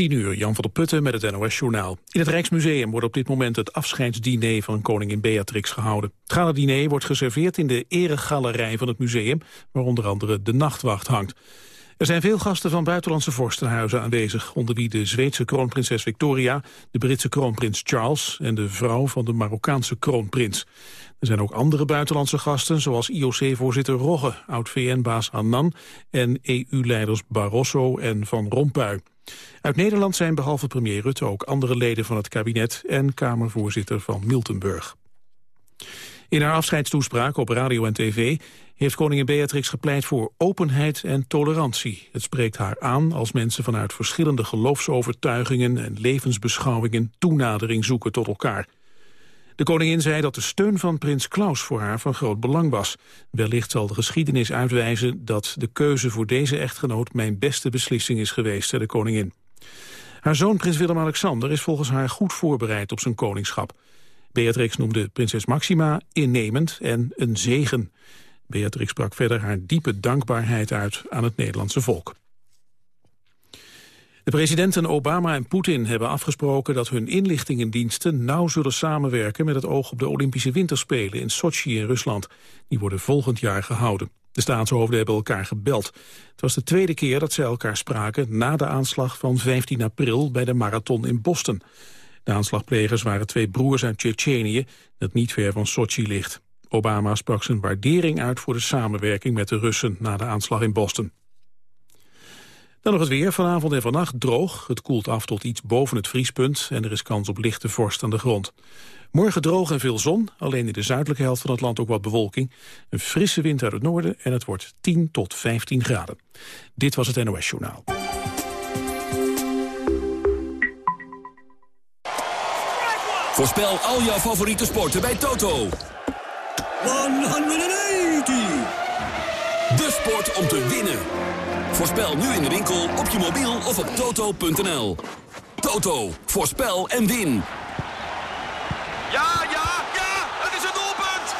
10 uur, Jan van der Putten met het NOS-journaal. In het Rijksmuseum wordt op dit moment het afscheidsdiner van koningin Beatrix gehouden. Het gala-diner wordt geserveerd in de eregalerij van het museum... waar onder andere de nachtwacht hangt. Er zijn veel gasten van buitenlandse vorstenhuizen aanwezig... onder wie de Zweedse kroonprinses Victoria, de Britse kroonprins Charles... en de vrouw van de Marokkaanse kroonprins. Er zijn ook andere buitenlandse gasten, zoals IOC-voorzitter Rogge... oud-VN-baas Annan en EU-leiders Barroso en Van Rompuy. Uit Nederland zijn behalve premier Rutte ook andere leden van het kabinet... en Kamervoorzitter van Miltenburg. In haar afscheidstoespraak op radio en tv heeft koningin Beatrix gepleit voor openheid en tolerantie. Het spreekt haar aan als mensen vanuit verschillende geloofsovertuigingen en levensbeschouwingen toenadering zoeken tot elkaar. De koningin zei dat de steun van prins Klaus voor haar van groot belang was. Wellicht zal de geschiedenis uitwijzen dat de keuze voor deze echtgenoot mijn beste beslissing is geweest, zei de koningin. Haar zoon prins Willem-Alexander is volgens haar goed voorbereid op zijn koningschap. Beatrix noemde prinses Maxima innemend en een zegen. Beatrix sprak verder haar diepe dankbaarheid uit aan het Nederlandse volk. De presidenten Obama en Poetin hebben afgesproken dat hun inlichtingendiensten nauw zullen samenwerken met het oog op de Olympische Winterspelen in Sochi in Rusland. Die worden volgend jaar gehouden. De staatshoofden hebben elkaar gebeld. Het was de tweede keer dat zij elkaar spraken na de aanslag van 15 april bij de marathon in Boston. De aanslagplegers waren twee broers uit Tsjetsjenië, dat niet ver van Sochi ligt. Obama sprak zijn waardering uit voor de samenwerking met de Russen na de aanslag in Boston. Dan nog het weer. Vanavond en vannacht droog. Het koelt af tot iets boven het vriespunt en er is kans op lichte vorst aan de grond. Morgen droog en veel zon, alleen in de zuidelijke helft van het land ook wat bewolking. Een frisse wind uit het noorden en het wordt 10 tot 15 graden. Dit was het NOS Journaal. Voorspel al jouw favoriete sporten bij Toto. 180! De sport om te winnen. Voorspel nu in de winkel, op je mobiel of op toto.nl. Toto, voorspel en win. Ja, ja, ja, het is het doelpunt!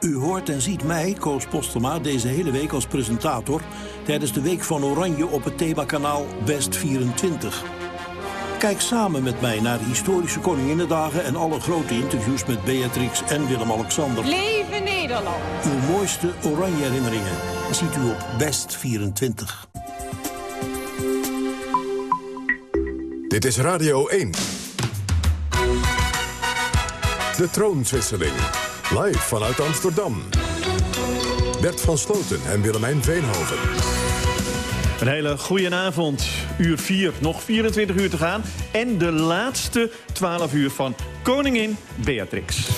U hoort en ziet mij, Koos Postema, deze hele week als presentator... tijdens de Week van Oranje op het themakanaal West 24. Kijk samen met mij naar de historische Koninginnedagen... en alle grote interviews met Beatrix en Willem-Alexander. Leven Nederland! Uw mooiste oranje herinneringen ziet u op West 24. Dit is Radio 1. De troonswisseling. Live vanuit Amsterdam. Bert van Sloten en Willemijn Veenhoven. Een hele goede avond. Uur 4, nog 24 uur te gaan. En de laatste 12 uur van Koningin Beatrix.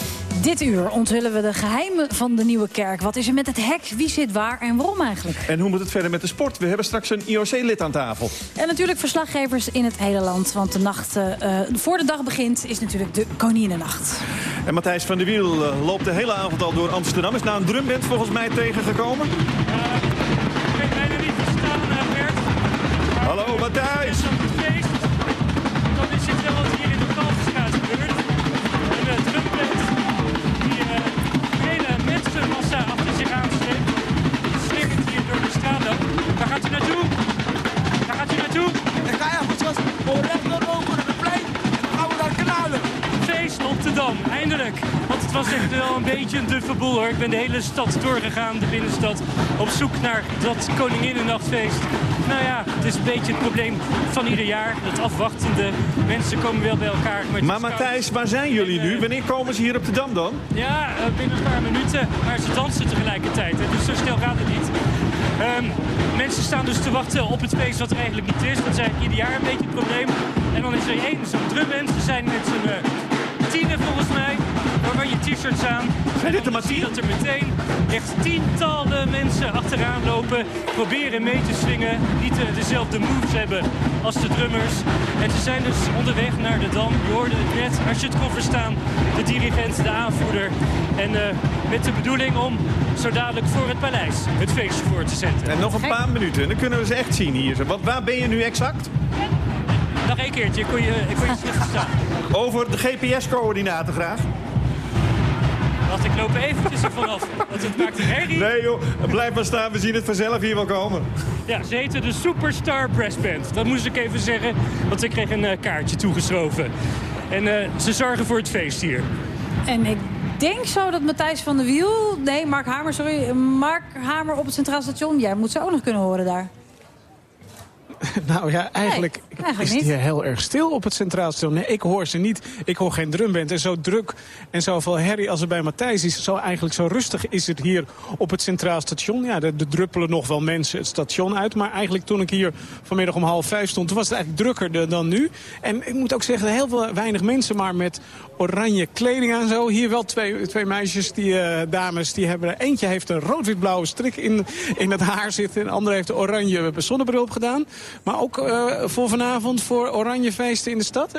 Dit uur onthullen we de geheimen van de Nieuwe Kerk. Wat is er met het hek? Wie zit waar en waarom eigenlijk? En hoe moet het verder met de sport? We hebben straks een IOC-lid aan tafel. En natuurlijk verslaggevers in het hele land. Want de nacht uh, voor de dag begint is natuurlijk de Koninginnenacht. En Matthijs van der Wiel uh, loopt de hele avond al door Amsterdam. Is na een drumband volgens mij tegengekomen. Hallo Matthijs! Was echt wel een beetje een duffe boel hoor. Ik ben de hele stad doorgegaan, de binnenstad, op zoek naar dat Koninginnennachtfeest. Nou ja, het is een beetje het probleem van ieder jaar. Dat afwachtende mensen komen wel bij elkaar. Maar, het Maar. Matthijs, waar zijn jullie nu? Wanneer komen ze hier op de Dam dan? Ja, eh, binnen een paar minuten. Maar ze dansen tegelijkertijd. Dus zo snel gaat het niet. Ehm, mensen staan dus te wachten op het feest wat er eigenlijk niet is. Dat is eigenlijk ieder jaar een beetje het probleem. En dan is er één zo'n drumband. Ze zijn met z'n uh, tienen volgens mij. T-shirts aan. Zijn dit er maar tien? dat er meteen echt tientallen mensen achteraan lopen. Proberen mee te swingen. Niet dezelfde moves hebben als de drummers. En ze zijn dus onderweg naar de Dam. Je hoorde het net, als je het kon verstaan. De dirigent, de aanvoerder. En eh, met de bedoeling om zo dadelijk voor het paleis het feestje voor te zetten. En nog een paar minuten, en dan kunnen we ze echt zien hier. Want waar ben je nu exact? Nog één keertje, ik kon je, ik kon je slecht verstaan. Over de GPS-coördinaten graag. Wacht, ik loop eventjes er vanaf. Want het maakt een herrie. Nee joh, blijf maar staan. We zien het vanzelf hier wel komen. Ja, ze heten de Superstar Brass Band. Dat moest ik even zeggen, want ik kreeg een eh, kaartje toegeschoven. En eh, ze zorgen voor het feest hier. En ik denk zo dat Matthijs van der Wiel... Nee, Mark Hamer, sorry. Mark Hamer op het Centraal Station. Jij moet ze ook nog kunnen horen daar. Nou ja, eigenlijk, eigenlijk is het hier heel erg stil op het Centraal Station. Nee, ik hoor ze niet. Ik hoor geen drumband. En zo druk en zoveel herrie als er bij Matthijs is... Zo, eigenlijk zo rustig is het hier op het Centraal Station. Ja, er, er druppelen nog wel mensen het station uit. Maar eigenlijk toen ik hier vanmiddag om half vijf stond... toen was het eigenlijk drukker dan nu. En ik moet ook zeggen, heel veel, weinig mensen... maar met oranje kleding aan zo. Hier wel twee, twee meisjes, die eh, dames, die hebben... Eentje heeft een rood-wit-blauwe strik in, in het haar zitten. En de andere heeft een oranje zonnebril opgedaan. Maar ook eh, voor vanavond voor oranje feesten in de stad.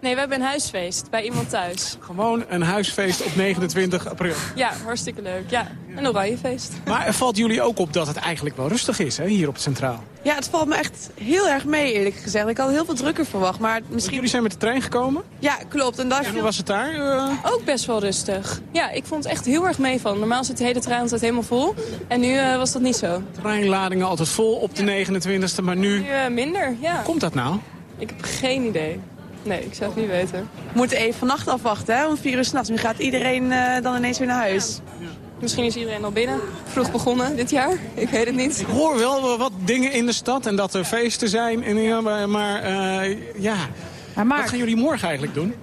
Nee, we hebben een huisfeest bij iemand thuis. Gewoon een huisfeest op 29 april. Ja, hartstikke leuk. Ja, een oranjefeest. Maar valt jullie ook op dat het eigenlijk wel rustig is hè, hier op het Centraal? Ja, het valt me echt heel erg mee eerlijk gezegd. Ik had heel veel drukker verwacht, maar misschien... Jullie zijn met de trein gekomen? Ja, klopt. En, daar En hoe was het daar? eh? Ook best wel rustig. Ja, ik vond het echt heel erg meevallen. Normaal zit de hele trein altijd helemaal vol. En nu eh, was dat niet zo. Treinladingen altijd vol op de 29e, maar nu... Nu eh, minder, ja. Komt dat nou? Ik heb geen idee. Nee, ik zou het niet weten. We moeten even vannacht afwachten, hè, om vier uur s'nachts. Nu gaat iedereen eh, dan ineens weer naar huis. Misschien is iedereen al binnen. Vroeg begonnen dit jaar. Ik weet het niet. Ik hoor wel wat dingen in de stad en dat er feesten zijn. En, ja, maar maar, eh, ja, Maar Mark, wat gaan jullie morgen eigenlijk doen?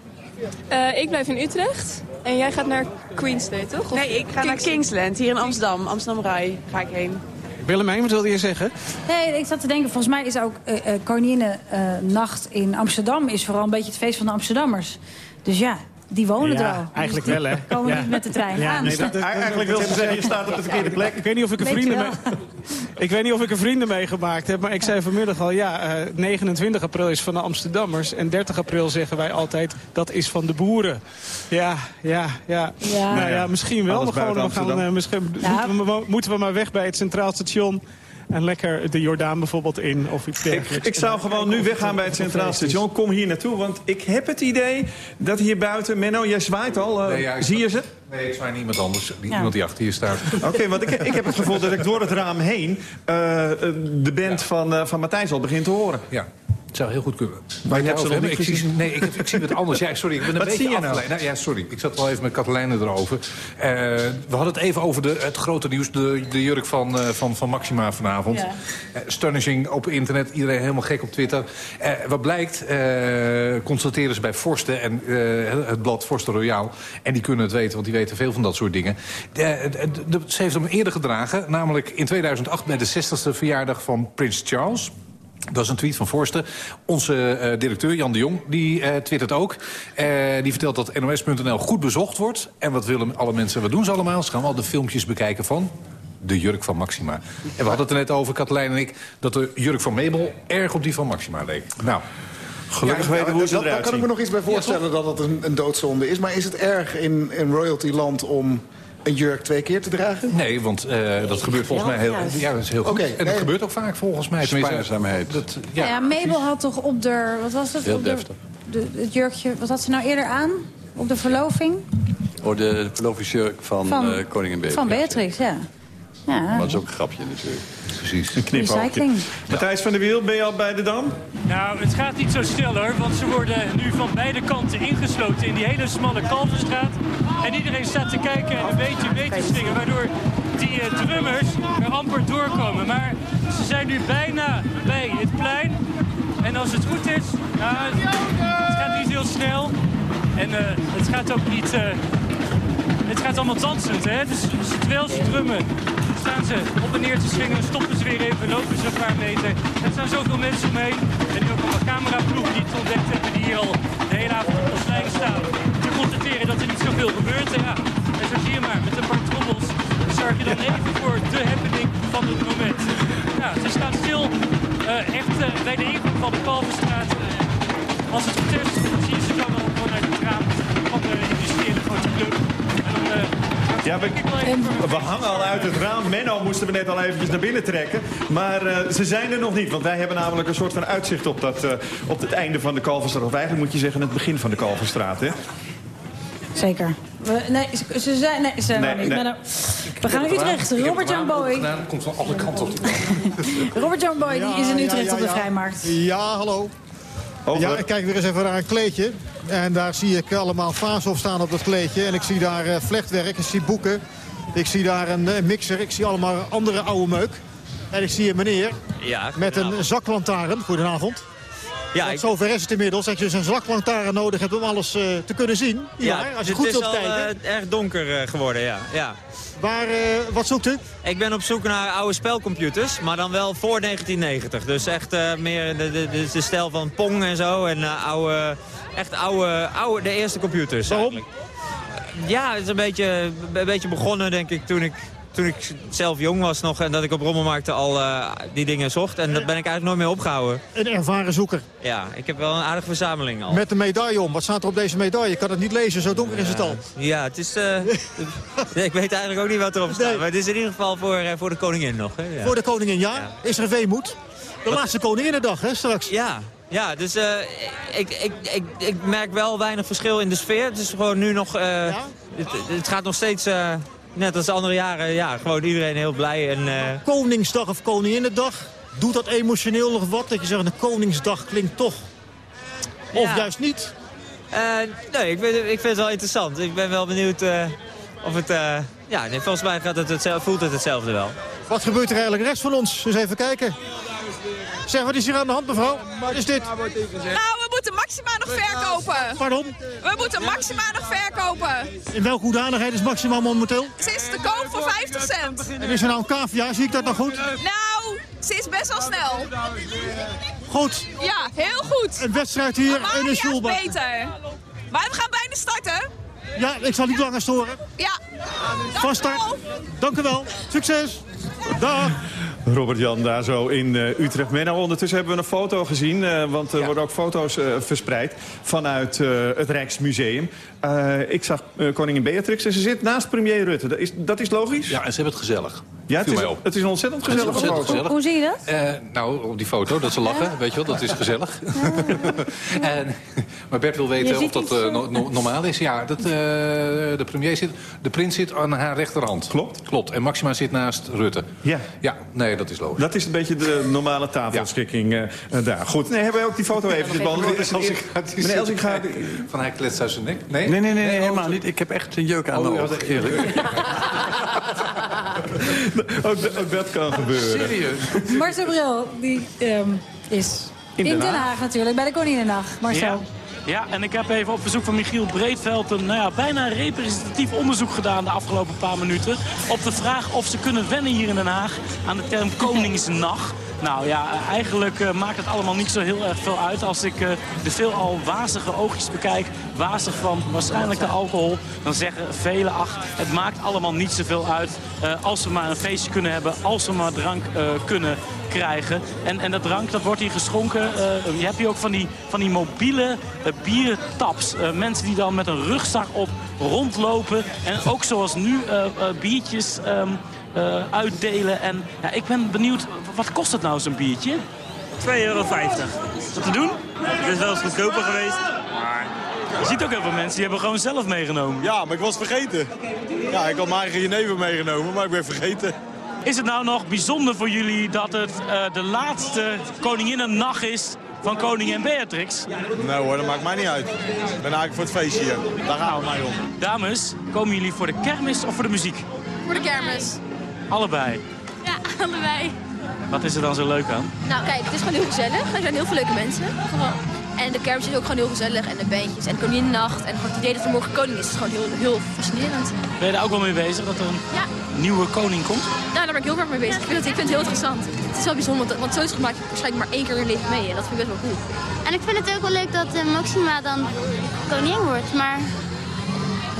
Eh, ik blijf in Utrecht. En jij gaat naar Queensday, toch? Of Nee, ik ga naar Kingsland, hier in Amsterdam. Amsterdam Rai ga ik heen. Willemijn, wat wilde je zeggen? nee, ik zat te denken, volgens mij is ook eh eh Koninginnennacht in Amsterdam... is vooral een beetje het feest van de Amsterdammers. Dus ja, die wonen er al. Eigenlijk wel, hè? Die komen Ja. niet met de trein Ja, aan. nee, dat- dat- Eigenlijk wil ze zeggen, je staat op de verkeerde plek. Ik weet niet of ik er je vrienden mee... Ik weet niet of ik er vrienden mee gemaakt heb, maar ik zei vanmiddag al... ja, eh, 29 april is van de Amsterdammers en 30 april zeggen wij altijd... dat is van de boeren. Ja, ja, ja. Ja. Nou ja, misschien wel. Gewoon, we gaan, eh, misschien Ja. moeten, we, moeten we maar weg bij het Centraal Station... en lekker de Jordaan bijvoorbeeld in of iets Ik, dergelijks. ik zou gewoon nu weggaan bij het Centraal Station. Kom hier naartoe, want ik heb het idee dat hier buiten... Menno, jij zwaait al. eh, Nee, ja, ik- zie je ze? Nee, ik zwaai niemand anders. Die- Ja. Iemand die achter je staat. Oké, want ik, ik heb het gevoel dat ik door het raam heen... eh, eh, de band van, eh, van Matthijs al begin te horen. Ja, het zou heel goed kunnen. Maar je hebt ze nog niet ik zie. Nee, ik, ik zie het anders. Ja, sorry, ik ben een Wat beetje zie je nou? afgeleid. ja, sorry, ik zat wel even met Katelijne erover. Eh, we hadden het even over de, het grote nieuws. De, de jurk van, eh, van, van Maxima vanavond. Ja. Eh, Astonishing op internet. Iedereen helemaal gek op Twitter. Eh, wat blijkt, eh, constateren ze bij Forsten en eh, het blad Forsten Royaal. En die kunnen het weten, want die weten veel van dat soort dingen. De, de- de- ze heeft hem eerder gedragen. Namelijk in 2008 bij de 60ste verjaardag van Prins Charles. Dat is een tweet van Forsten. Onze eh, directeur, Jan de Jong, die eh, twittert ook. Eh, die vertelt dat nos.nl goed bezocht wordt. En wat willen alle mensen, wat doen ze allemaal? Ze gaan al de filmpjes bekijken van de jurk van Maxima. En we hadden het er net over, Katelijn en ik... dat de jurk van Mabel erg op die van Maxima leek. Nou, Gelukkig weten we hoe ze dat, daar kan ik me nog iets bij voorstellen dat het een, een doodzonde is. Maar is het erg in, in royalty-land om een jurk twee keer te dragen? nee, want eh, dat gebeurt volgens mij heel, ja, dat is heel goed. En dat nee. gebeurt ook vaak volgens mij. Spaarzaamheid. Dat, Ja, ja, Mabel had toch op de... Wat was het? Heel Op de- deftig. De, het jurkje, wat had ze nou eerder aan? Op de verloving? Oh, de verlovingsjurk van, Van- eh, koningin Beatrix. Van Beatrix, ja. Ja, Maar dat is ook een grapje natuurlijk. precies. Een knipoogje. recycling. Matthijs van der Wiel, ben je al bij de Dam? Nou, het gaat niet zo snel hoor, want ze worden nu van beide kanten ingesloten in die hele smalle Kalverstraat. En iedereen staat te kijken en een beetje mee te swingen, waardoor die eh, drummers er amper doorkomen. Maar ze zijn nu bijna bij het plein. En als het goed is, nou, het gaat niet heel snel. En eh, het gaat ook niet... eh, het gaat allemaal dansend, hè? Dus, dus terwijl ze drummen, staan ze op en neer te swingen, stoppen ze weer even, lopen ze een paar meter. Er staan zoveel mensen omheen. En nu ook allemaal cameraploegen die het ontdekt hebben, die hier al de hele avond op ons staan. Te constateren dat er niet zoveel gebeurt. En ja, en zo zie je maar, met een paar trommels zorg je dan even voor de happening van het moment. Ja, ze staan stil, eh, echt eh, bij de ingang van de Kalverstraat. Als het Ja, we, we hangen al uit het raam. Menno moesten we net al eventjes naar binnen trekken. Maar eh, ze zijn er nog niet. Want wij hebben namelijk een soort van uitzicht op, dat, eh, op het einde van de Kalverstraat. Of eigenlijk moet je zeggen het begin van de Kalverstraat. Hè? Zeker. We, nee, ze, ze zijn, nee, ze zijn Nee, er niet. nee. We gaan naar Utrecht. Robert Jan Boy. Dat komt van alle kanten op. Robert Jan Boy, die is in Ja, Utrecht ja, op de. Vrijmarkt. Ja, hallo. Ja, ik kijk weer eens even naar een kleedje. En daar zie ik allemaal op staan op dat kleedje. En ik zie daar eh, vlechtwerk, ik zie boeken. Ik zie daar een eh, mixer, ik zie allemaal andere oude meuk. En ik zie een meneer Ja, met een zaklantaarn. Goedenavond. Ja, ik- zover is het inmiddels dat je dus een zaklantaarn nodig hebt om alles eh, te kunnen zien. Ja, als je het goed is wilt al kijken. eh, erg donker eh, geworden, ja. ja. Waar, wat zoekt u? Ik ben op zoek naar oude spelcomputers, maar dan wel voor 1990. Dus echt meer de, de, de, stijl van Pong en zo. En oude, echt oude, oude, de eerste computers Waarom? eigenlijk. Ja, het is een beetje, een beetje begonnen denk ik toen ik... Toen ik zelf jong was nog en dat ik op rommelmarkten al eh, die dingen zocht. En dat ben ik eigenlijk nooit meer opgehouden. Een ervaren zoeker. Ja, ik heb wel een aardige verzameling al. Met een medaille om. Wat staat er op deze medaille? Ik kan het niet lezen, zo donker is het al. Ja, het is... eh, nee, ik weet eigenlijk ook niet wat erop staat. Maar het is in ieder geval voor, eh, voor de koningin nog. Hè? Ja. Voor de koningin, ja? Is er weemoed? De laatste koninginnedag, hè, straks? Ja, ja dus ik, ik, ik, ik merk wel weinig verschil in de sfeer. Het is gewoon nu nog... eh, het, het gaat nog steeds... net als de andere jaren, ja, gewoon iedereen heel blij. En, eh, Koningsdag of Koninginnedag. Doet dat emotioneel nog wat? Dat je zegt, een Koningsdag klinkt toch. Of Ja. juist niet. eh, nee, ik vind, ik vind het wel interessant. Ik ben wel benieuwd eh, of het... eh, ja, nee, volgens mij gaat het hetzelfde, voelt het hetzelfde wel. Wat gebeurt er eigenlijk rechts van ons? Eens even kijken. Zeg, wat is hier aan de hand, mevrouw? Wat is dit? Nou, moeten Maxima nog verkopen. Pardon? We moeten Maxima nog verkopen. In welke hoedanigheid is Maxima momenteel? Ze is te koop voor 50 cent. En is er nou een cavia? Zie ik dat nog goed? Nou, ze is best wel snel. Goed. Ja, heel goed. Een wedstrijd hier in de is Schulbach. beter. Maar we gaan bijna starten. Ja, ik zal niet langer storen. Ja. Van start. Dank u wel. Succes. Dag. Robert-Jan daar zo in eh, Utrecht. Menno, ondertussen hebben we een foto gezien. eh, want er worden ook foto's eh, verspreid vanuit het Rijksmuseum. Eh, ik zag eh, koningin Beatrix en ze zit naast premier Rutte. Dat is, dat is logisch? Ja, en ze hebben het gezellig. Ja, het is, het is een ontzettend is gezellige ontzettend foto. gezellig. Hoe zie je dat? Eh, nou, op die foto, dat ze lachen, weet je wel, dat is gezellig. en, maar Bert wil weten of dat iets, no- no- normaal is. Ja, dat, eh, de premier zit, de prins zit aan haar rechterhand. Klopt. Klopt, en Maxima zit naast Rutte. Ja. Ja, nee, dat is logisch. Dat is een beetje de normale tafelschikking daar. Goed, nee, hebben wij ook die foto behandeld. Meneer Meneer Elsing gaat... Van hij kletst uit zijn nek? Nee, Nee, nee, nee, nee, helemaal niet. Ik heb echt een jeuk aan Oh, de is eerlijk. ook, dat kan gebeuren. Serieus? Marcel Bril, die ehm, is in Den, Haag. natuurlijk, bij de Koninginnedag. Marcel. Ja. Ja, en ik heb even op verzoek van Michiel Breedveld een nou ja, bijna representatief onderzoek gedaan de afgelopen paar minuten. Op de vraag of ze kunnen wennen hier in Den Haag aan de term Koningsnacht. Nou ja, eigenlijk eh, maakt het allemaal niet zo heel erg veel uit. Als ik eh, de veelal wazige oogjes bekijk, wazig van waarschijnlijk de alcohol... dan zeggen velen, ach, het maakt allemaal niet zoveel uit... eh, als we maar een feestje kunnen hebben, als we maar drank kunnen krijgen. En, en dat drank, dat wordt hier geschonken. eh, je hebt hier ook van die, van die mobiele eh, biertaps. Mensen die dan met een rugzak op rondlopen. En ook zoals nu biertjes ehm, eh, uitdelen. En ja, ik ben benieuwd, wat kost het nou zo'n biertje? 2,50 euro. Wat te doen? Het is wel eens goedkoper geweest. Maar je ziet ook heel veel mensen die hebben gewoon zelf meegenomen. Ja, maar ik was vergeten. Ja, ik had mijn eigen jenever meegenomen, maar ik ben vergeten. Is het nou nog bijzonder voor jullie dat het eh, de laatste Koninginnennacht is van koningin Beatrix? Nee hoor, dat maakt mij niet uit. Ik ben eigenlijk voor het feestje hier. Daar gaan we mij om. Dames, komen jullie voor de kermis of voor de muziek? Voor de kermis. Allebei. Ja, allebei. Wat is er dan zo leuk aan? Nou kijk, het is gewoon heel gezellig. Er zijn heel veel leuke mensen. En de kermis is ook gewoon heel gezellig. En de bandjes en Koninginnacht. En gewoon het idee dat er morgen koning is, is gewoon heel, heel fascinerend. Ben je daar ook wel mee bezig dat er een Ja. nieuwe koning komt? Nou, daar ben ik heel erg mee bezig. Ik vind het, ik vind het heel interessant. Het is wel bijzonder, want, want zoiets maak je waarschijnlijk maar één keer in je leven mee. En dat vind ik best wel cool. En ik vind het ook wel leuk dat eh, Maxima dan koningin wordt, maar...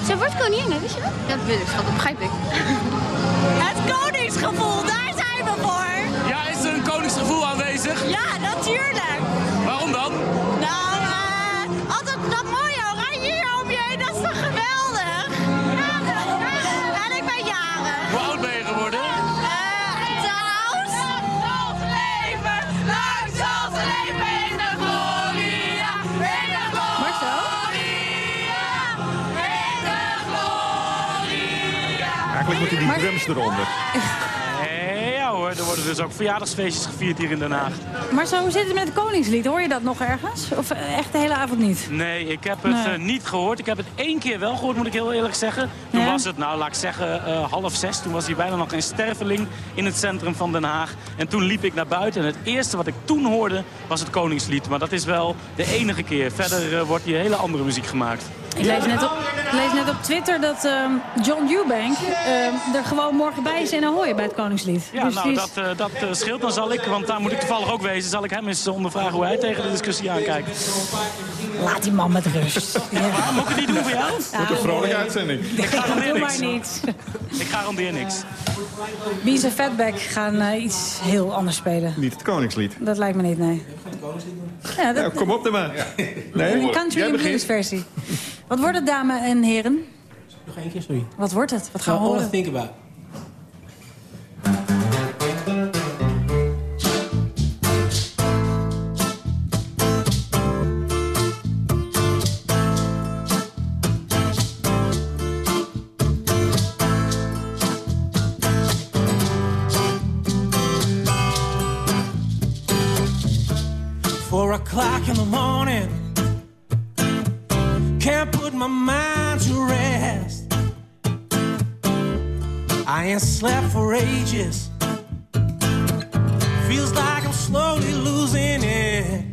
Ze wordt koningin, hè, wist je dat? Ja, dat weet ik, schat, dat begrijp ik. Het koningsgevoel, daar zijn we voor. Ja, is er een koningsgevoel aanwezig? Ja, natuurlijk. Maar- drums eronder. Ja hoor, er worden dus ook verjaardagsfeestjes gevierd hier in Den Haag. Maar zo hoe zit het met het Koningslied? Hoor je dat nog ergens? Of eh, echt de hele avond niet? Nee, ik heb het Nee. eh, niet gehoord. Ik heb het één keer wel gehoord, moet ik heel eerlijk zeggen. Toen Ja? was het, nou laat ik zeggen, eh, half zes. Toen was hier bijna nog een sterveling in het centrum van Den Haag. En toen liep ik naar buiten en het eerste wat ik toen hoorde was het Koningslied. Maar dat is wel de enige keer. Verder wordt hier hele andere muziek gemaakt. Ik lees net op, lees net op Twitter dat ehm, John Eubank ehm, er gewoon morgen bij is in Ahoy bij het Koningslied. Ja, Dus nou, is- dat, eh, dat eh, scheelt. Dan zal ik, want daar moet ik toevallig ook wezen, zal ik hem eens eh, ondervragen hoe hij tegen de discussie aankijkt. Laat die man met rust. Ja. Moet ik het niet doen voor jou? Wordt een vrolijke uitzending. Ik garandeer Doe niks. maar niet. Ik garandeer niks. Bees en Fatback gaan iets heel anders spelen. Niet het Koningslied. Dat lijkt me niet, nee. Ja, dat, Nou, kom op dan maar. Nee, een country jij and begint. blues versie. Wat wordt het, dames en heren? Nog één keer, sorry. Wat wordt het? Wat gaan we all I horen? think about. O'clock in the morning. Ain't slept for ages. Feels like I'm slowly losing it.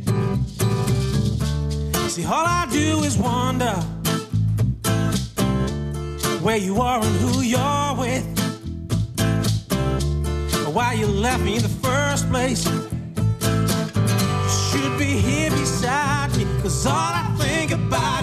See, all I do is wonder where you are and who you're with. Or why you left me in the first place You should be here beside me. Cause all I think about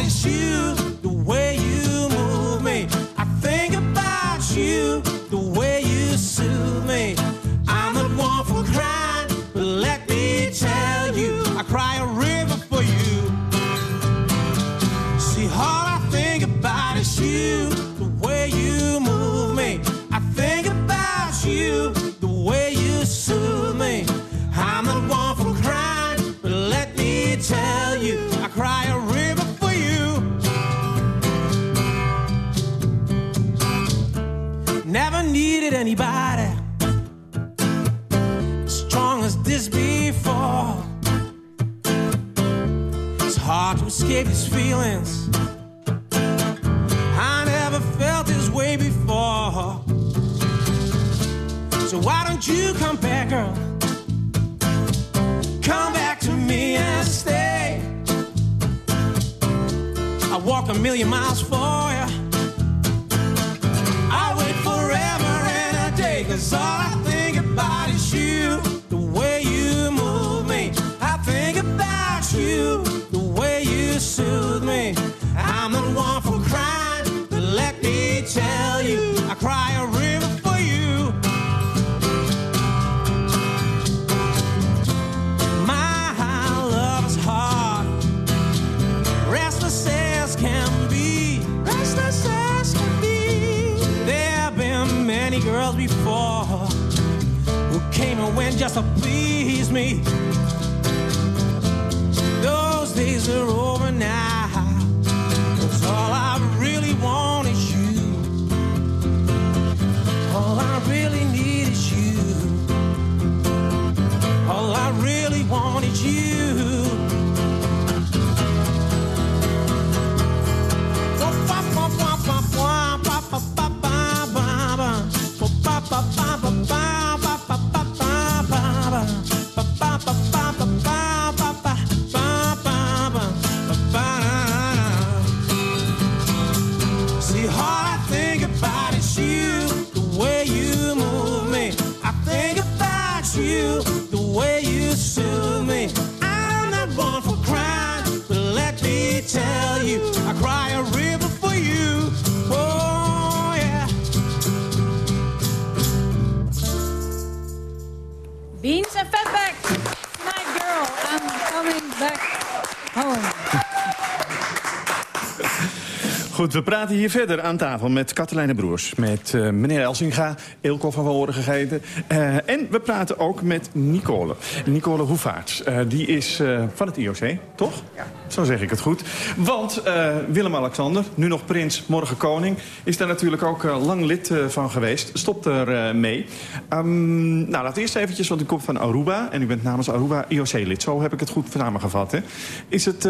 we praten hier verder aan tafel met Katelijne Broers. Met eh, meneer Elsinga, Eelco van Woorden gegeten. Eh, en we praten ook met Nicole. Nicole Hoevaerts. Eh, die is eh, van het IOC, toch? Ja. Zo zeg ik het goed. Want eh, Willem-Alexander, nu nog prins, morgen koning... is daar natuurlijk ook eh, lang lid eh, van geweest. Stopt er mee. Ehm, nou, laat eerst eventjes, want u komt van Aruba... en u bent namens Aruba IOC-lid. Zo heb ik het goed samengevat, hè? Is, het,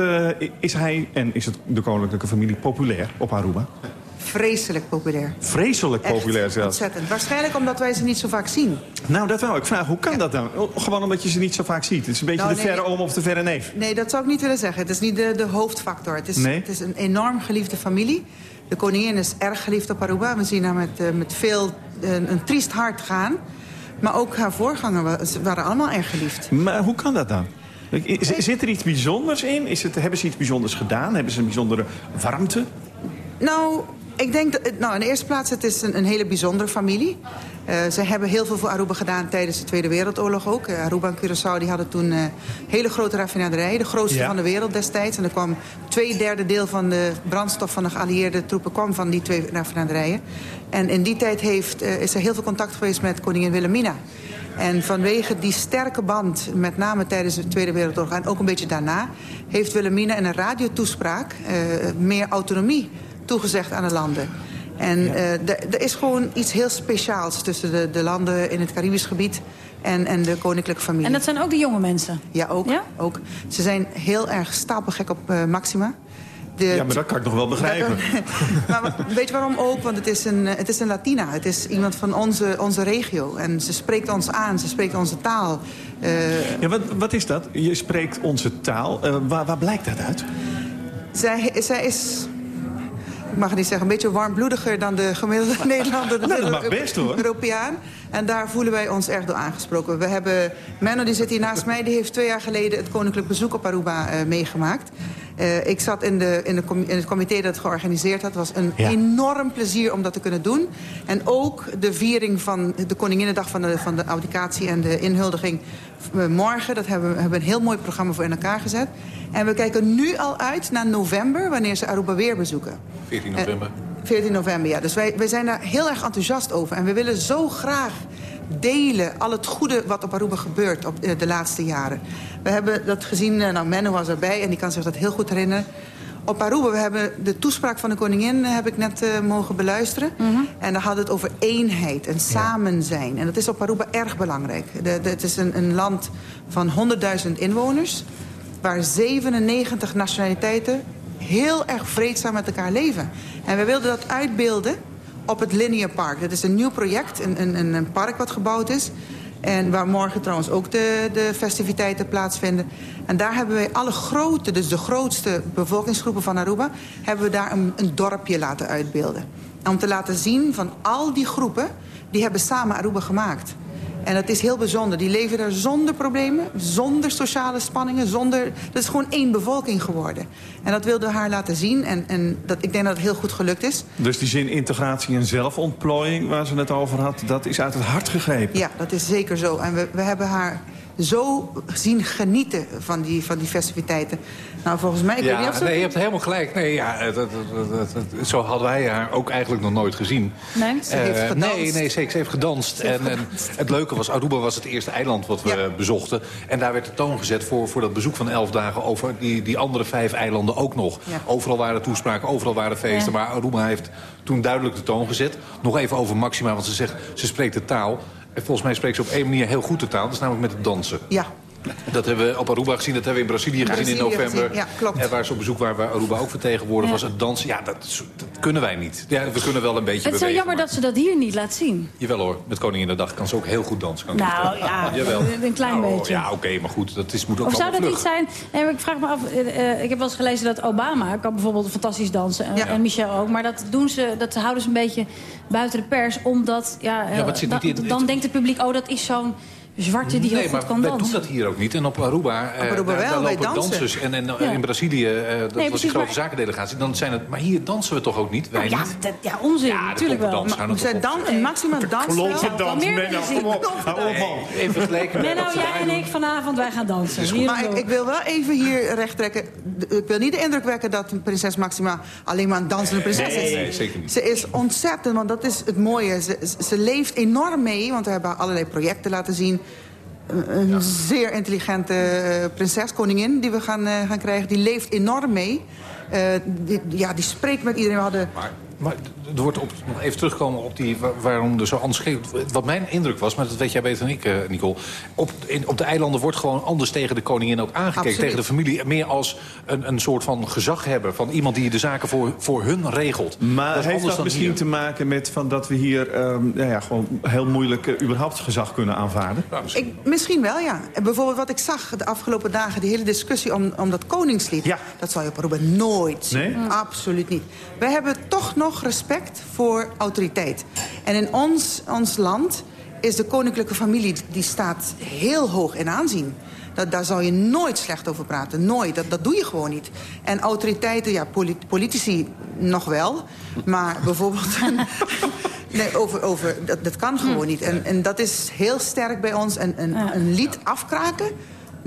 is hij en is het de koninklijke familie populair op Aruba? Vreselijk populair. Vreselijk Echt populair zelfs. Ontzettend. Waarschijnlijk omdat wij ze niet zo vaak zien. Nou, dat wel. Ik vraag, hoe kan dat dan? Gewoon omdat je ze niet zo vaak ziet. Het is een beetje Nou, de nee, verre oom of de verre neef. Nee, dat zou ik niet willen zeggen. Het is niet de, de hoofdfactor. Het is, Nee? het is een enorm geliefde familie. De koningin is erg geliefd op Aruba. We zien haar met, eh, met veel, een, een triest hart gaan. Maar ook haar voorgangers wa- waren allemaal erg geliefd. Maar hoe kan dat dan? Zit er iets bijzonders in? Is het, hebben ze iets bijzonders gedaan? Hebben ze een bijzondere warmte? Nou, ik denk dat, nou, in de eerste plaats, het is een, een hele bijzondere familie. Eh ze hebben heel veel voor Aruba gedaan tijdens de Tweede Wereldoorlog ook. Eh, Aruba en Curaçao die hadden toen eh hele grote raffinaderijen. De grootste Ja. van de wereld destijds. En er kwam twee derde deel van de brandstof van de geallieerde troepen... kwam van die twee raffinaderijen. En in die tijd heeft, is er heel veel contact geweest met koningin Wilhelmina. En vanwege die sterke band, met name tijdens de Tweede Wereldoorlog... en ook een beetje daarna, heeft Wilhelmina in een radiotoespraak... meer autonomie toegezegd aan de landen. En eh, er is gewoon iets heel speciaals tussen de, de landen in het Caribisch gebied... En, en de koninklijke familie. En dat zijn ook de jonge mensen? Ja, ook. ook. Ze zijn heel erg stapelgek op eh, Maxima. De- Ja, maar dat kan ik nog wel begrijpen. maar weet je waarom ook? Want het is, een, eh, het is een Latina. Het is iemand van onze, onze regio. En ze spreekt ons aan, ze spreekt onze taal. Eh, Ja, wat, wat is dat? Je spreekt onze taal. Eh, waar, waar blijkt dat uit? zij, zij is... Ik mag het niet zeggen, een beetje warmbloediger dan de gemiddelde Nederlander. de Nou, dat mag gemiddelde best, hoor. Europeaan. En daar voelen wij ons erg door aangesproken. We hebben, Menno die zit hier naast mij, die heeft twee jaar geleden het koninklijk bezoek op Aruba eh, meegemaakt. Eh, ik zat in, de, in, de com- in het comité dat het georganiseerd had. Het was een Ja. enorm plezier om dat te kunnen doen. En ook de viering van de Koninginnedag van de, van de abdicatie en de inhuldiging eh, morgen. Dat hebben we hebben een heel mooi programma voor in elkaar gezet. En we kijken nu al uit naar november, wanneer ze Aruba weer bezoeken. 14 november. 14 november, ja. Dus wij, wij zijn daar heel erg enthousiast over. En we willen zo graag delen al het goede wat op Aruba gebeurt op eh, de laatste jaren. We hebben dat gezien, eh, nou Menno was erbij en die kan zich dat heel goed herinneren. Op Aruba, we hebben de toespraak van de koningin eh, heb ik net eh, mogen beluisteren. En daar hadden het over eenheid en samen zijn. En dat is op Aruba erg belangrijk. De, de- het is een, een land van 100.000 inwoners... waar 97 nationaliteiten heel erg vreedzaam met elkaar leven. En we wilden dat uitbeelden op het Linear Park. Dat is een nieuw project, een, een- een park wat gebouwd is. En waar morgen trouwens ook de, de festiviteiten plaatsvinden. En daar hebben wij alle grote, dus de grootste bevolkingsgroepen van Aruba... hebben we daar een, een dorpje laten uitbeelden. En om te laten zien van al die groepen, die hebben samen Aruba gemaakt. En dat is heel bijzonder. Die leven daar zonder problemen, zonder sociale spanningen. Zonder, dat is gewoon één bevolking geworden. En dat wilden we haar laten zien. En, en dat, ik denk dat het heel goed gelukt is. Dus die zin integratie en zelfontplooiing waar ze het over had... dat is uit het hart gegrepen. Ja, dat is zeker zo. En we, we hebben haar zo zien genieten van die, van die festiviteiten. Nou, volgens mij... Ik niet ja, of ze... nee, je hebt helemaal gelijk. Nee, ja, dat, dat, dat- zo hadden wij haar ook eigenlijk nog nooit gezien. Nee, ze heeft Eh, gedanst. Nee, nee. Ze heeft gedanst. Ze heeft en, en het leuke was, Aruba was het eerste eiland wat we bezochten. En daar werd de toon gezet voor, voor dat bezoek van elf dagen... over die, die andere vijf eilanden ook nog. Ja. Overal waren toespraken, overal waren feesten. Maar Aruba heeft toen duidelijk de toon gezet. Nog even over Maxima, want ze zegt, ze spreekt de taal. En volgens mij spreekt ze op één manier heel goed de taal. Dat is namelijk met het dansen. Ja. Dat hebben we op Aruba gezien, dat hebben we in Brazilië gezien in november. gezien, ja, klopt. En waar ze op bezoek waren, waar Aruba ook vertegenwoordigd Ja. was. Het dansen, ja, dat, dat kunnen wij niet. Ja, we kunnen wel een beetje Het is zo jammer dat ze dat hier niet laat zien. Jawel hoor, met Koninginnedag kan ze ook heel goed dansen. Kan Nou ja, Jawel. een klein Nou, beetje. Ja, oké, maar goed, dat is, moet ook Of zou dat niet zijn... Nee, ik vraag me af, eh, eh, ik heb wel eens gelezen dat Obama kan bijvoorbeeld fantastisch dansen. En, en Michel ook. Maar dat, doen ze, dat houden ze een beetje buiten de pers. Omdat, ja, Ja, dan, dan denkt het publiek, oh, dat is zo'n zwarte die heel nee, goed maar kan wij dansen. doen dat hier ook niet. En op Aruba, eh, Aruba daar, wel, daar wij lopen dansen. dansers. En, en Ja. in Brazilië, eh, dat was die grote maar- zakendelegatie. Dan zijn het, maar hier dansen we toch ook niet? Wij ja, niet? dat, ja, onzin, natuurlijk wel. dans, hou nou Zij toch op. dan, een maximum dans Klompen wel. dans, Meer Menno, kom op. Hou op, man. Even Menno, wat ze jij en ik vanavond, wij gaan dansen. Hier Maar ik, ik wil wel even hier recht trekken. Ik wil niet de indruk wekken dat prinses Maxima alleen maar een dansende prinses is. Nee, nee, zeker niet. Ze is ontzettend, want dat is het mooie. Ze, ze leeft enorm mee, want we hebben allerlei projecten laten zien. Een, zeer intelligente eh, prinses, koningin, die we gaan, eh, gaan krijgen. Die leeft enorm mee. Eh, die, ja, die spreekt met iedereen. We hadden... Maar, maar er wordt op, nog even terugkomen op die, wa- waarom er zo anders. Wat mijn indruk was, maar dat weet jij beter dan ik, eh, Nicole. Op, in, op de eilanden wordt gewoon anders tegen de koningin ook aangekeken. Absoluut. Tegen de familie. Meer als een, een soort van gezaghebber. Van iemand die de zaken voor, voor hun regelt. Maar dat heeft dat dan misschien hier. te maken met van dat we hier ehm, ja, ja, gewoon heel moeilijk eh, überhaupt gezag kunnen aanvaarden? Ik, misschien wel, ja. En bijvoorbeeld wat ik zag de afgelopen dagen... die hele discussie om, om dat koningslied... dat zal je op nooit zien. Nee? Absoluut niet. Wij hebben toch nog respect voor autoriteit. En in ons, ons land is de koninklijke familie... die staat heel hoog in aanzien. Dat, daar zou je nooit slecht over praten. Nooit. Dat, dat doe je gewoon niet. En autoriteiten, ja, poli- politici nog wel. Maar bijvoorbeeld... Nee, over, over, dat, dat kan gewoon niet. En, en dat is heel sterk bij ons. En een, een lied afkraken...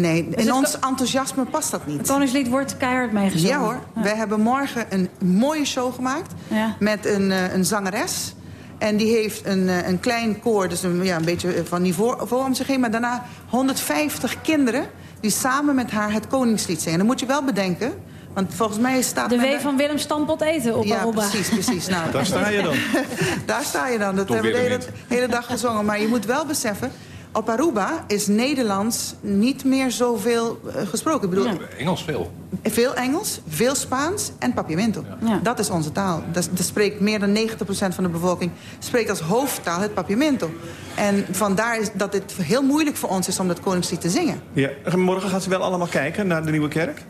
Nee, in ons enthousiasme past dat niet. Het Koningslied wordt keihard meegezongen. Ja hoor, wij hebben morgen een mooie show gemaakt Ja. met een, eh, een zangeres. En die heeft een, eh, een klein koor, dus een, ja, een beetje van niveau voor om zich heen. Maar daarna 150 kinderen die samen met haar het Koningslied zingen. Dan moet je wel bedenken, want volgens mij staat... De men W van Willem Stampot eten op ja, Aruba. precies, precies. Nou, Daar sta je dan. Daar sta je dan. Dat Toch hebben we de hele dag gezongen. Maar je moet wel beseffen... Op Aruba is Nederlands niet meer zoveel eh, gesproken. Ik bedoel, Engels veel. veel Engels, veel Spaans en papiamento. Dat is onze taal. Dat, dat spreekt meer dan 90% van de bevolking spreekt als hoofdtaal het papiamento. En vandaar is dat het heel moeilijk voor ons is om dat koningslied te zingen. Ja, morgen gaat ze wel allemaal kijken naar de Nieuwe Kerk?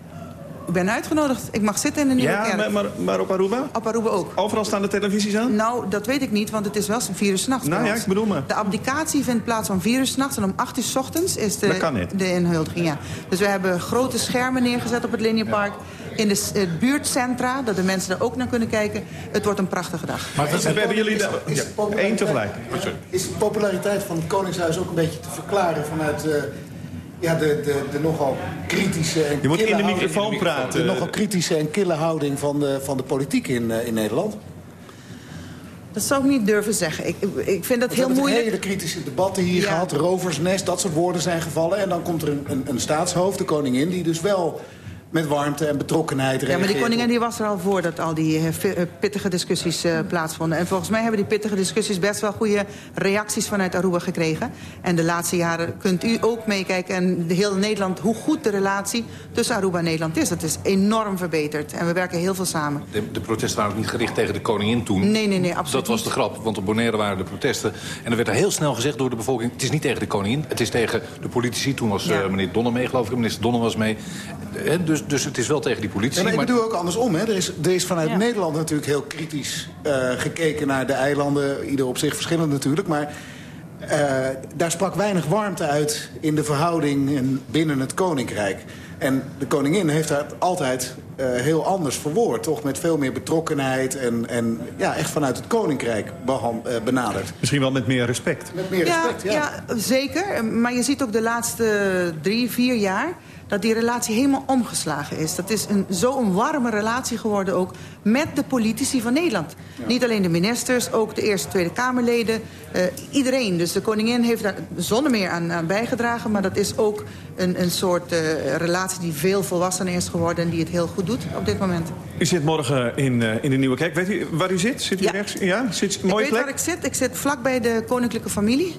Ik ben uitgenodigd. Ik mag zitten in de Nieuwe ja, Kerk. maar, maar, maar op Aruba? Op Aruba ook. Overal staan de televisies aan? Nou, dat weet ik niet, want het is wel vier uur s'nachts. Nou ja, ik bedoel maar. De abdicatie vindt plaats om vier uur s'nachts en om acht uur s ochtends is de, Dat kan niet. de inhuldiging. Ja. Dus we hebben grote schermen neergezet op het Lineapark. In de het buurtcentra, dat de mensen er ook naar kunnen kijken. Het wordt een prachtige dag. Maar Is de hebben jullie is- is ja, één tegelijk. Is de populariteit van het Koningshuis ook een beetje te verklaren vanuit eh, ja, de, de, de nogal kritische en Je moet kille in de houding- microfoon praten. De nogal kritische en kille houding van de, van de politiek in, eh, in Nederland? Dat zou ik niet durven zeggen. Ik, ik- vind dat We heel hebben moeilijk. hele kritische debatten hier Ja. gehad. Roversnest, dat soort woorden zijn gevallen. En dan komt er een, een, een staatshoofd, de koningin... die dus wel met warmte en betrokkenheid Ja, maar die koningin die was er al voor dat al die eh, eh, pittige discussies eh, plaatsvonden. En volgens mij hebben die pittige discussies best wel goede reacties vanuit Aruba gekregen. En de laatste jaren kunt u ook meekijken en de hele Nederland hoe goed de relatie tussen Aruba en Nederland is. Dat is enorm verbeterd en we werken heel veel samen. De, de protesten waren ook niet gericht tegen de koningin toen. Nee, nee, nee, absoluut Dat was de grap, want op Bonaire waren de protesten. En er werd er heel snel gezegd door de bevolking... het is niet tegen de koningin, het is tegen de politici. Toen was Ja. eh, meneer Donner mee, geloof ik. Minister Donner was mee. Eh, dus, dus het is wel tegen die politici. Ja, maar ik maar- bedoel ook andersom. Hè. Er, is, er is vanuit Ja. Nederland natuurlijk heel kritisch eh, gekeken naar de eilanden. Ieder op zich verschillend natuurlijk. Maar eh, daar sprak weinig warmte uit in de verhouding en binnen het koninkrijk. En de koningin heeft daar altijd eh, heel anders verwoord. Toch met veel meer betrokkenheid en, en ja, echt vanuit het koninkrijk benaderd. Misschien wel met meer respect. Met meer respect, ja. ja, zeker. Maar je ziet ook de laatste drie, vier jaar dat die relatie helemaal omgeslagen is. Dat is een, zo'n warme relatie geworden ook met de politici van Nederland. Niet alleen de ministers, ook de Eerste Tweede Kamerleden. eh, iedereen. Dus de koningin heeft daar zonder meer aan, aan bijgedragen. Maar dat is ook een, een soort eh, relatie die veel volwassener is geworden... en die het heel goed doet op dit moment. U zit morgen in, eh, in de Nieuwe Kerk. Weet u waar u zit? Zit u Ja. rechts? Ja? Zit een ik mooie weet plek? waar ik zit. Ik zit vlakbij de koninklijke familie.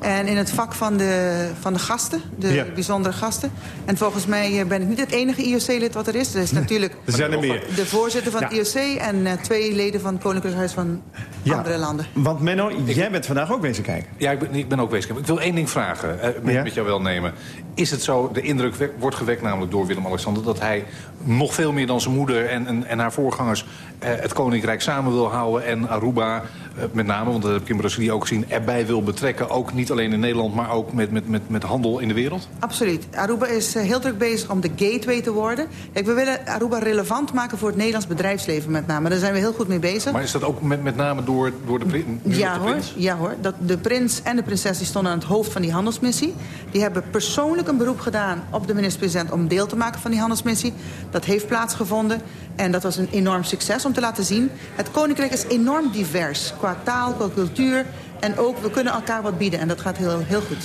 En in het vak van de, van de gasten, de Ja. bijzondere gasten. En volgens mij eh, ben ik niet het enige IOC-lid wat er is. Er is natuurlijk Er zijn er meer. de voorzitter van Ja. het IOC... en eh, twee leden van het Koninklijk Huis van Ja. andere landen. Want Menno, jij bent vandaag ook bezig kijken. Ja, ik ben, ik ben ook bezig. Ik wil één ding vragen, eh, met, Ja? met jou wel nemen. Is het zo, de indruk wek- wordt gewekt namelijk door Willem-Alexander... dat hij nog veel meer dan zijn moeder en, en, en haar voorgangers... eh, het koninkrijk samen wil houden en Aruba, eh, met name... want dat heb ik in Brazilië ook gezien, erbij wil betrekken. Ook niet niet alleen in Nederland, maar ook met, met, met, met handel in de wereld? Absoluut. Aruba is eh, heel druk bezig om de gateway te worden. Kijk, we willen Aruba relevant maken voor het Nederlands bedrijfsleven met name. Daar zijn we heel goed mee bezig. Maar is dat ook met, met name door, door de, prin- nu Ja de hoor, prins? ja hoor. Dat de prins en de prinses die stonden aan het hoofd van die handelsmissie. Die hebben persoonlijk een beroep gedaan op de minister-president... om deel te maken van die handelsmissie. Dat heeft plaatsgevonden. En dat was een enorm succes om te laten zien. Het Koninkrijk is enorm divers. Qua taal, qua cultuur. En ook, we kunnen elkaar wat bieden. En dat gaat heel, heel goed.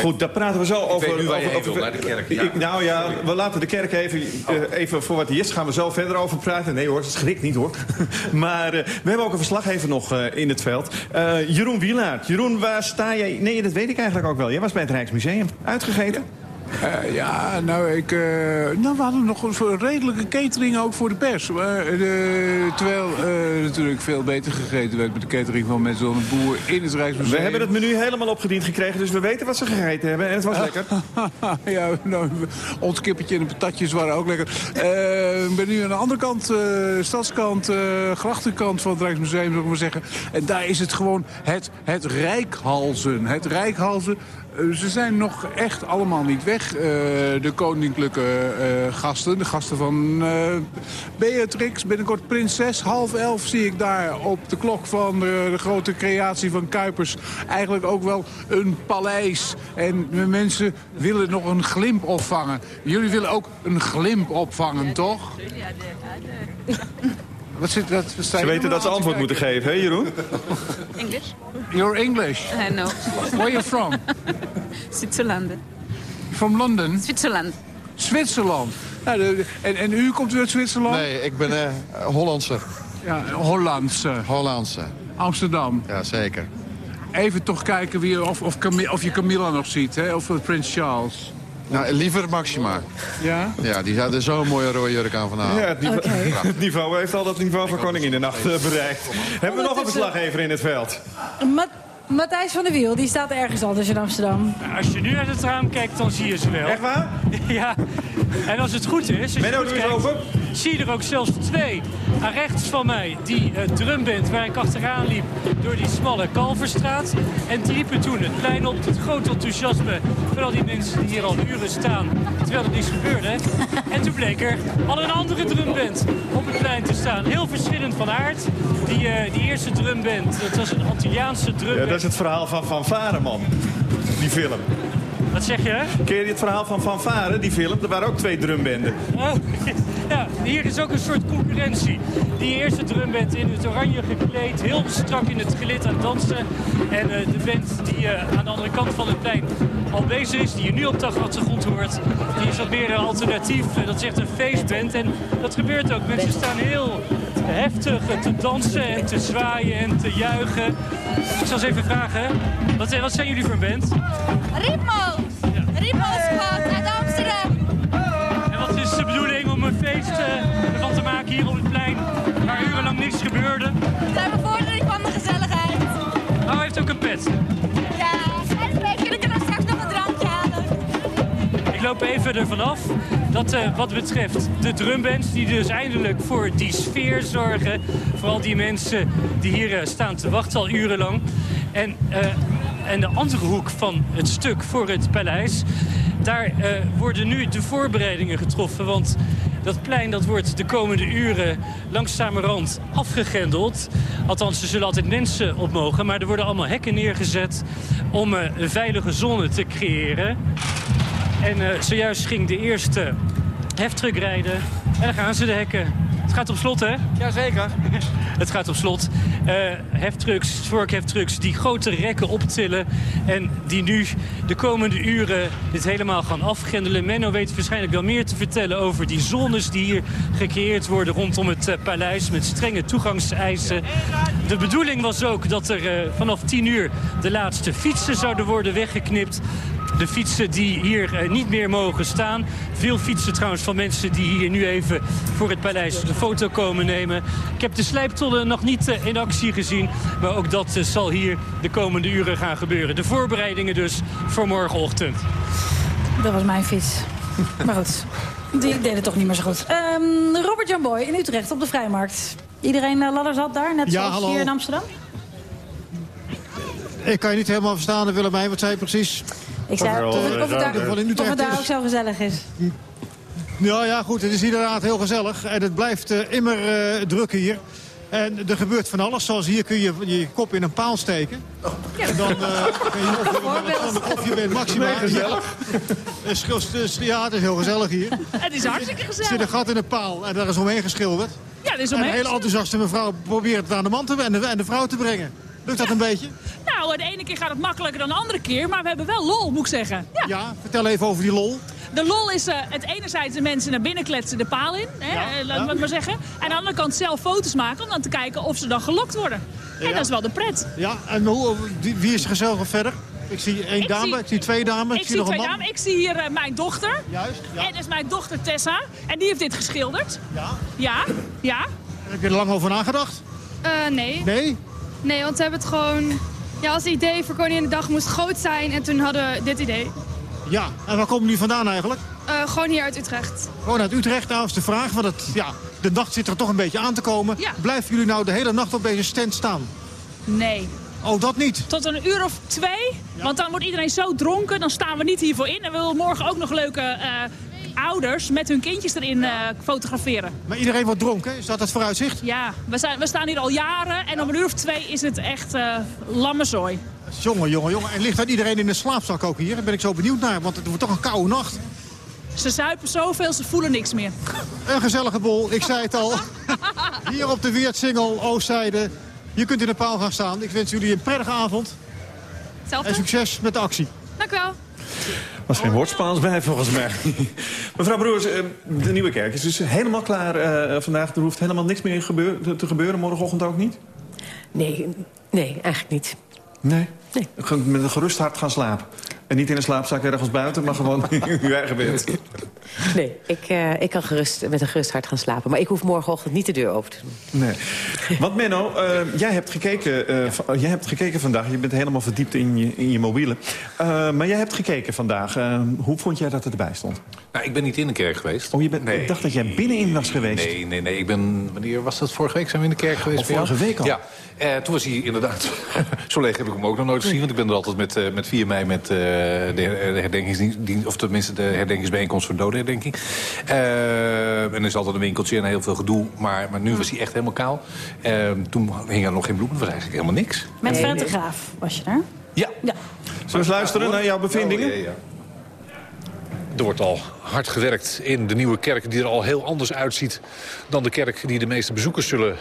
Goed, daar praten we zo over. weet nu waar je over- heen wil, over- naar de kerk, ja. Ik- nou ja, we laten de kerk even, eh, even voor wat hij is. Gaan we zo verder over praten. Nee hoor, schrik niet hoor. maar eh, we hebben ook een verslaggever nog eh, in het veld. Eh, Jeroen Wielaert. Jeroen, waar sta jij? Nee, dat weet ik eigenlijk ook wel. Jij was bij het Rijksmuseum. Uitgegeten? Eh, ja, nou, ik, eh, nou, we hadden nog een redelijke catering ook voor de pers. Maar, eh, terwijl natuurlijk veel beter gegeten werd met de catering van mensen dan een boer in het Rijksmuseum. We hebben het menu helemaal opgediend gekregen, dus we weten wat ze gegeten hebben. En het was lekker. ja, nou, ons kippetje en de patatjes waren ook lekker. Ik ben nu aan de andere kant, stadskant, grachtenkant van het Rijksmuseum, zou ik maar zeggen. En daar is het gewoon het, het rijkhalzen. Het rijkhalzen. Eh, Ze zijn nog echt allemaal niet weg, eh, de koninklijke eh, gasten. De gasten van Beatrix, binnenkort prinses. Half elf zie ik daar op de klok van de, de grote creatie van Kuipers. Eigenlijk ook wel een paleis. En mensen willen nog een glimp opvangen. Jullie willen ook een glimp opvangen, toch? Wat zit dat? wat Ze weten dat ze antwoord moeten geven, hè Jeroen? English? You're English. I know. Where are you from? Switzerland. From London? Zwitserland. Zwitserland. Nou, de- en, en u komt u uit Zwitserland? Nee, ik ben eh Hollandse. Ja, Hollandse. Hollandse. Amsterdam. Ja, zeker. Even toch kijken wie, of, of, Cami- of je Camilla nog ziet, hè? of eh, Prins Charles. Nou, liever Maxima. Ja? Ja, die had er zo'n mooie rode jurk aan vanavond. Ja, het niveau, het niveau heeft al dat niveau van Koningin de Nacht eh, bereikt. Hebben we nog een verslaggever in het veld? Matthijs van der Wiel, die staat ergens anders in Amsterdam. Als je nu uit het raam kijkt, dan zie je ze wel. Echt waar? ja. En als het goed is, als je goed kijkt, open. zie je er ook zelfs twee. Aan rechts van mij, die uh, drumband waar ik achteraan liep door die smalle Kalverstraat. En die liepen toen het plein op, tot groot enthousiasme van al die mensen die hier al uren staan, terwijl er niets gebeurde. En toen bleek er al een andere drumband op het plein te staan. Heel verschillend van aard. Die, eh, die eerste drumband, dat was een Antilliaanse drumband. Ja, is het verhaal van Van Varen, man. Die film. Wat zeg je? Ken je het verhaal van Van Varen, die film? Er waren ook twee drumbanden. Oh, ja, hier is ook een soort concurrentie. Die eerste drumband in het oranje gekleed, heel strak in het gelid aan het dansen. En eh, de band die eh, aan de andere kant van het plein al bezig is, die je nu op de achtergrond hoort, die is wat meer eh, alternatief. Eh, dat is echt een feestband en dat gebeurt ook. Mensen staan heel heftig eh, te dansen en te zwaaien en te juichen. Ik zal eens even vragen, wat, eh, wat zijn jullie voor een band? Ritmo! Ritmo Squad uit Amsterdam. En wat is de bedoeling om een feest eh, ervan te maken hier op het plein waar urenlang niks gebeurde? We zijn bevordering van de gezelligheid. Oh, hij heeft ook een pet. Ja, en jullie kunnen straks nog een drankje halen. Ik loop even ervan af eh, wat betreft de drumbands... die dus eindelijk voor die sfeer zorgen. Vooral die mensen die hier eh, staan te wachten al urenlang. En, eh, en de andere hoek van het stuk voor het paleis... daar worden nu de voorbereidingen getroffen. Want dat plein dat wordt de komende uren langzamerhand afgegrendeld. Althans, er zullen altijd mensen op mogen. Maar er worden allemaal hekken neergezet om een veilige zone te creëren. En zojuist ging de eerste heftruck rijden. En dan gaan ze de hekken. Het gaat op slot, hè? Jazeker. Het gaat op slot. Eh heftrucks, vorkheftrucks die grote rekken optillen... en die nu de komende uren dit helemaal gaan afgrendelen. Menno weet waarschijnlijk wel meer te vertellen over die zones... die hier gecreëerd worden rondom het eh, paleis met strenge toegangseisen. De bedoeling was ook dat er eh, vanaf 10 uur de laatste fietsen zouden worden weggeknipt... De fietsen die hier eh, niet meer mogen staan. Veel fietsen trouwens van mensen die hier nu even voor het paleis de foto komen nemen. Ik heb de slijptollen nog niet eh, in actie gezien. Maar ook dat eh, zal hier de komende uren gaan gebeuren. De voorbereidingen dus voor morgenochtend. Dat was mijn fiets. Maar goed, die deed het toch niet meer zo goed. Ehm, Robert Jan Boy in Utrecht op de Vrijmarkt. Iedereen uh, ladders had daar, net Ja, zoals hallo. hier in Amsterdam? Ik kan je niet helemaal verstaan, Willemijn. Wat zei je precies? Ik zei of, of, het daar, of Utrecht het daar is. ook zo gezellig is. Ja, ja, goed. Het is inderdaad heel gezellig. En het blijft eh, immer eh, druk hier. En er gebeurt van alles. Zoals hier kun je je kop in een paal steken. En dan eh, kun je of, of je bent maximaal. gezellig. Ja. Dus, dus, ja, het is heel gezellig hier. Het is hartstikke Er zit gezellig. een gat in een paal en daar is omheen geschilderd. Ja, er is en een omheen hele enthousiaste mevrouw probeert het aan de man te en de, en de vrouw te brengen. Lukt dat een beetje? Nou, de ene keer gaat het makkelijker dan de andere keer, maar we hebben wel lol, moet ik zeggen. Ja, Ja, vertel even over die lol. De lol is eh, het enerzijds de mensen naar binnen kletsen de paal in, hè, eh, laten we het maar zeggen. En aan de andere kant zelf foto's maken om dan te kijken of ze dan gelokt worden. En dat is wel de pret. Ja, en hoe, wie- is er gezellig verder? Ik zie één Ik dame, zie- ik zie twee dames, ik, Ik zie nog een man. dames. Ik zie hier eh, mijn dochter. Juist, ja. En dat is mijn dochter Tessa. En die heeft dit geschilderd. Ja. Ja, ja. Heb je er lang over nagedacht? Nee. Nee? Nee, want we hebben het gewoon... Ja, als idee voor Koninginnedag moest groot zijn en toen hadden we dit idee. Ja, en waar komen jullie vandaan eigenlijk? Eh, gewoon hier uit Utrecht. Gewoon uit Utrecht, nou is de vraag, want het, ja, de nacht zit er toch een beetje aan te komen. Ja. Blijven jullie nou de hele nacht op deze stand staan? Nee. Oh, dat niet? Tot een uur of twee. Want dan wordt iedereen zo dronken, dan staan we niet hiervoor in. En we willen morgen ook nog leuke eh, ouders met hun kindjes erin eh, fotograferen. Maar iedereen wordt dronken, is dat het vooruitzicht? Ja, we, zijn, we staan hier al jaren en om een uur of twee is het echt eh lammezooi. Jongen, jongen, jongen. En ligt dan iedereen in de slaapzak ook hier? Daar ben ik zo benieuwd naar, want het wordt toch een koude nacht. Ze zuipen zoveel, ze voelen niks meer. Een gezellige bol, ik zei het al. Hier op de Weertsingel, Oostzijde. Je kunt in de paal gaan staan. Ik wens jullie een prettige avond. Hetzelfde. En succes met de actie. Dank u wel. Was geen woord Spaans bij, volgens mij. Mevrouw Broers, eh, de Nieuwe Kerk is dus helemaal klaar eh, vandaag. Er hoeft helemaal niks meer te- gebeuren. Morgenochtend ook niet? Nee, nee, eigenlijk niet. Nee? Ge- Met een gerust hart gaan slapen. En niet in een slaapzak ergens buiten, maar gewoon in uw eigen bed. Nee, ik, eh, ik kan gerust, met een gerust hart gaan slapen. Maar ik hoef morgenochtend niet de deur open te doen. Nee. Want Menno, eh, jij, hebt gekeken, eh, va- jij hebt gekeken vandaag. Je bent helemaal verdiept in je, in je mobiele. Eh, maar jij hebt gekeken vandaag. Hoe vond jij dat het erbij stond? Nou, ik ben niet in de kerk geweest. Oh, je bent, ik dacht dat jij binnenin was geweest. Nee, nee, nee. Ik ben, wanneer was dat? Vorige week zijn we in de kerk geweest. Oh, vorige week al? Ja. Eh, toen was hij inderdaad... Zo leeg heb ik hem ook nog nooit gezien. Want ik ben er altijd met, eh, met 4 mei met eh, de, her- de herdenkingsdienst... Of tenminste de herdenkingsbijeenkomst voor dodenherdenking. Eh, en er is altijd een winkeltje en heel veel gedoe. Maar, maar nu was hij echt helemaal kaal. Toen hing er nog geen bloemen. Dat was eigenlijk helemaal niks. Met Ventegraaf was je daar? Ja. ja. Zullen we eens luisteren naar jouw bevindingen? Oh, ja, ja. Er wordt al hard gewerkt in de nieuwe kerk... die er al heel anders uitziet dan de kerk die de meeste bezoekers zullen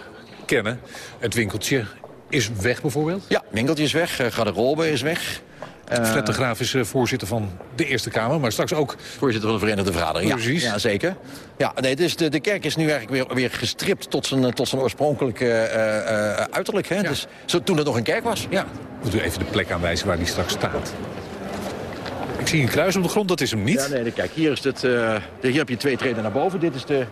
kennen. Het winkeltje is weg bijvoorbeeld. Ja, winkeltje is weg, eh, garderobe is weg. Eh, Fred de Graaf is eh, voorzitter van de Eerste Kamer, maar straks ook... Voorzitter van de Verenigde Vergadering, ja. Precies. Ja, zeker. Ja, nee, dus de, de kerk is nu eigenlijk weer, weer gestript tot zijn, tot zijn oorspronkelijke eh, eh, uiterlijk. Hè? Dus, zo, toen het nog een kerk was. Ja, moet u even de plek aanwijzen waar die straks staat. Ik zie een kruis op de grond, dat is hem niet. Ja, nee, kijk, hier, is het, eh, hier heb je twee treden naar boven. Dit is de,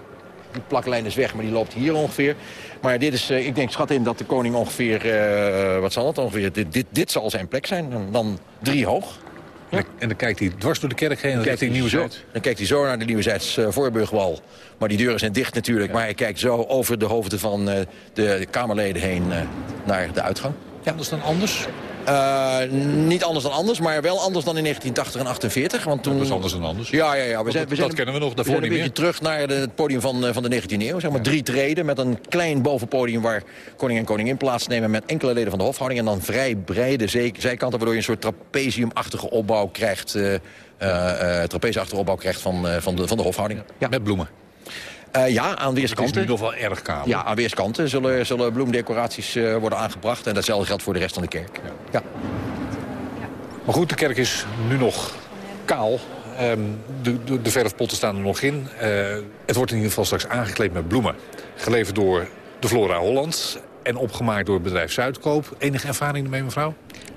die plaklijn is weg, maar die loopt hier ongeveer. Maar dit is, eh, ik denk, schat in dat de koning ongeveer, eh, wat zal het ongeveer, dit, dit, dit zal zijn plek zijn. En dan drie hoog. En, dan, en dan kijkt hij dwars door de kerk heen Dan kijkt, hij zo, dan kijkt hij zo naar de Nieuwezijds uh, Voorburgwal. Maar die deuren zijn dicht natuurlijk. Maar hij kijkt zo over de hoofden van uh, de Kamerleden heen uh, naar de uitgang. Ja, dat is dan anders? Uh, niet anders dan anders, maar wel anders dan in 1980 en 48. Want toen... Dat is anders dan anders. Ja, ja, ja. We zijn, dat, we zijn, dat kennen we nog, we daarvoor zijn niet een beetje terug naar de, het podium van, uh, van de 19e eeuw. Zeg maar ja. drie treden met een klein bovenpodium waar koning en koningin plaatsnemen... met enkele leden van de hofhouding. En dan vrij breede zijkanten waardoor je een soort trapeziumachtige opbouw krijgt... Uh, trapezeachtige opbouw krijgt van, van, de, van de hofhouding. Ja. Met bloemen. Uh, ja, aan weerskanten. Het is nu nog wel erg kaal. Ja, aan weerskanten zullen, zullen bloemdecoraties uh, worden aangebracht. En datzelfde geldt voor de rest van de kerk. Ja. ja. Maar goed, de kerk is nu nog kaal. Um, de, de, de verfpotten staan er nog in. Uh, het wordt in ieder geval straks aangekleed met bloemen. Geleverd door de Flora Holland en opgemaakt door het bedrijf Zuidkoop. Enige ervaring ermee, mevrouw?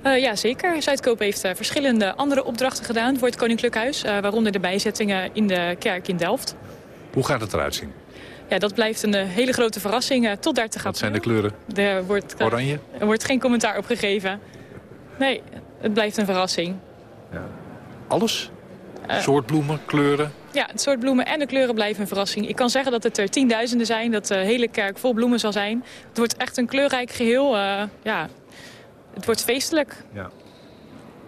Uh, ja, zeker. Zuidkoop heeft uh, verschillende andere opdrachten gedaan voor het Koninklijk Huis. Uh, waaronder de bijzettingen in de kerk in Delft. Hoe gaat het eruit zien? Ja, dat blijft een hele grote verrassing tot daar te gaan. Wat zijn de kleuren? Er wordt, Oranje? Er wordt geen commentaar op gegeven. Nee, het blijft een verrassing. Ja. Alles? soort bloemen, kleuren? Ja, het soort bloemen en de kleuren blijven een verrassing. Ik kan zeggen dat het er tienduizenden zijn, dat de hele kerk vol bloemen zal zijn. Het wordt echt een kleurrijk geheel. Uh, ja, het wordt feestelijk. Ja.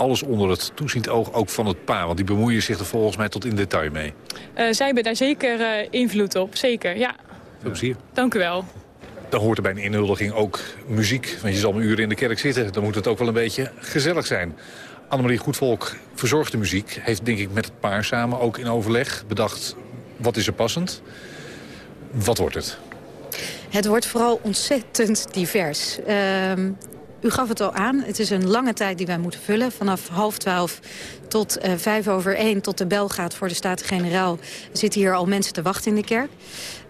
Alles onder het toeziend oog ook van het paar. Want die bemoeien zich er volgens mij tot in detail mee. Eh, zij hebben daar zeker eh, invloed op, zeker, ja. Veel plezier. Dank u wel. Dan hoort er bij een inhuldiging ook muziek. Want je zal een uur in de kerk zitten. Dan moet het ook wel een beetje gezellig zijn. Annemarie Goedvolk verzorgt de muziek. Heeft denk ik met het paar samen ook in overleg bedacht... wat is er passend? Wat wordt het? Het wordt vooral ontzettend divers. Ehm, u gaf het al aan, het is een lange tijd die wij moeten vullen. Vanaf half twaalf tot eh, vijf over één, tot de bel gaat voor de Staten-Generaal... zitten hier al mensen te wachten in de kerk.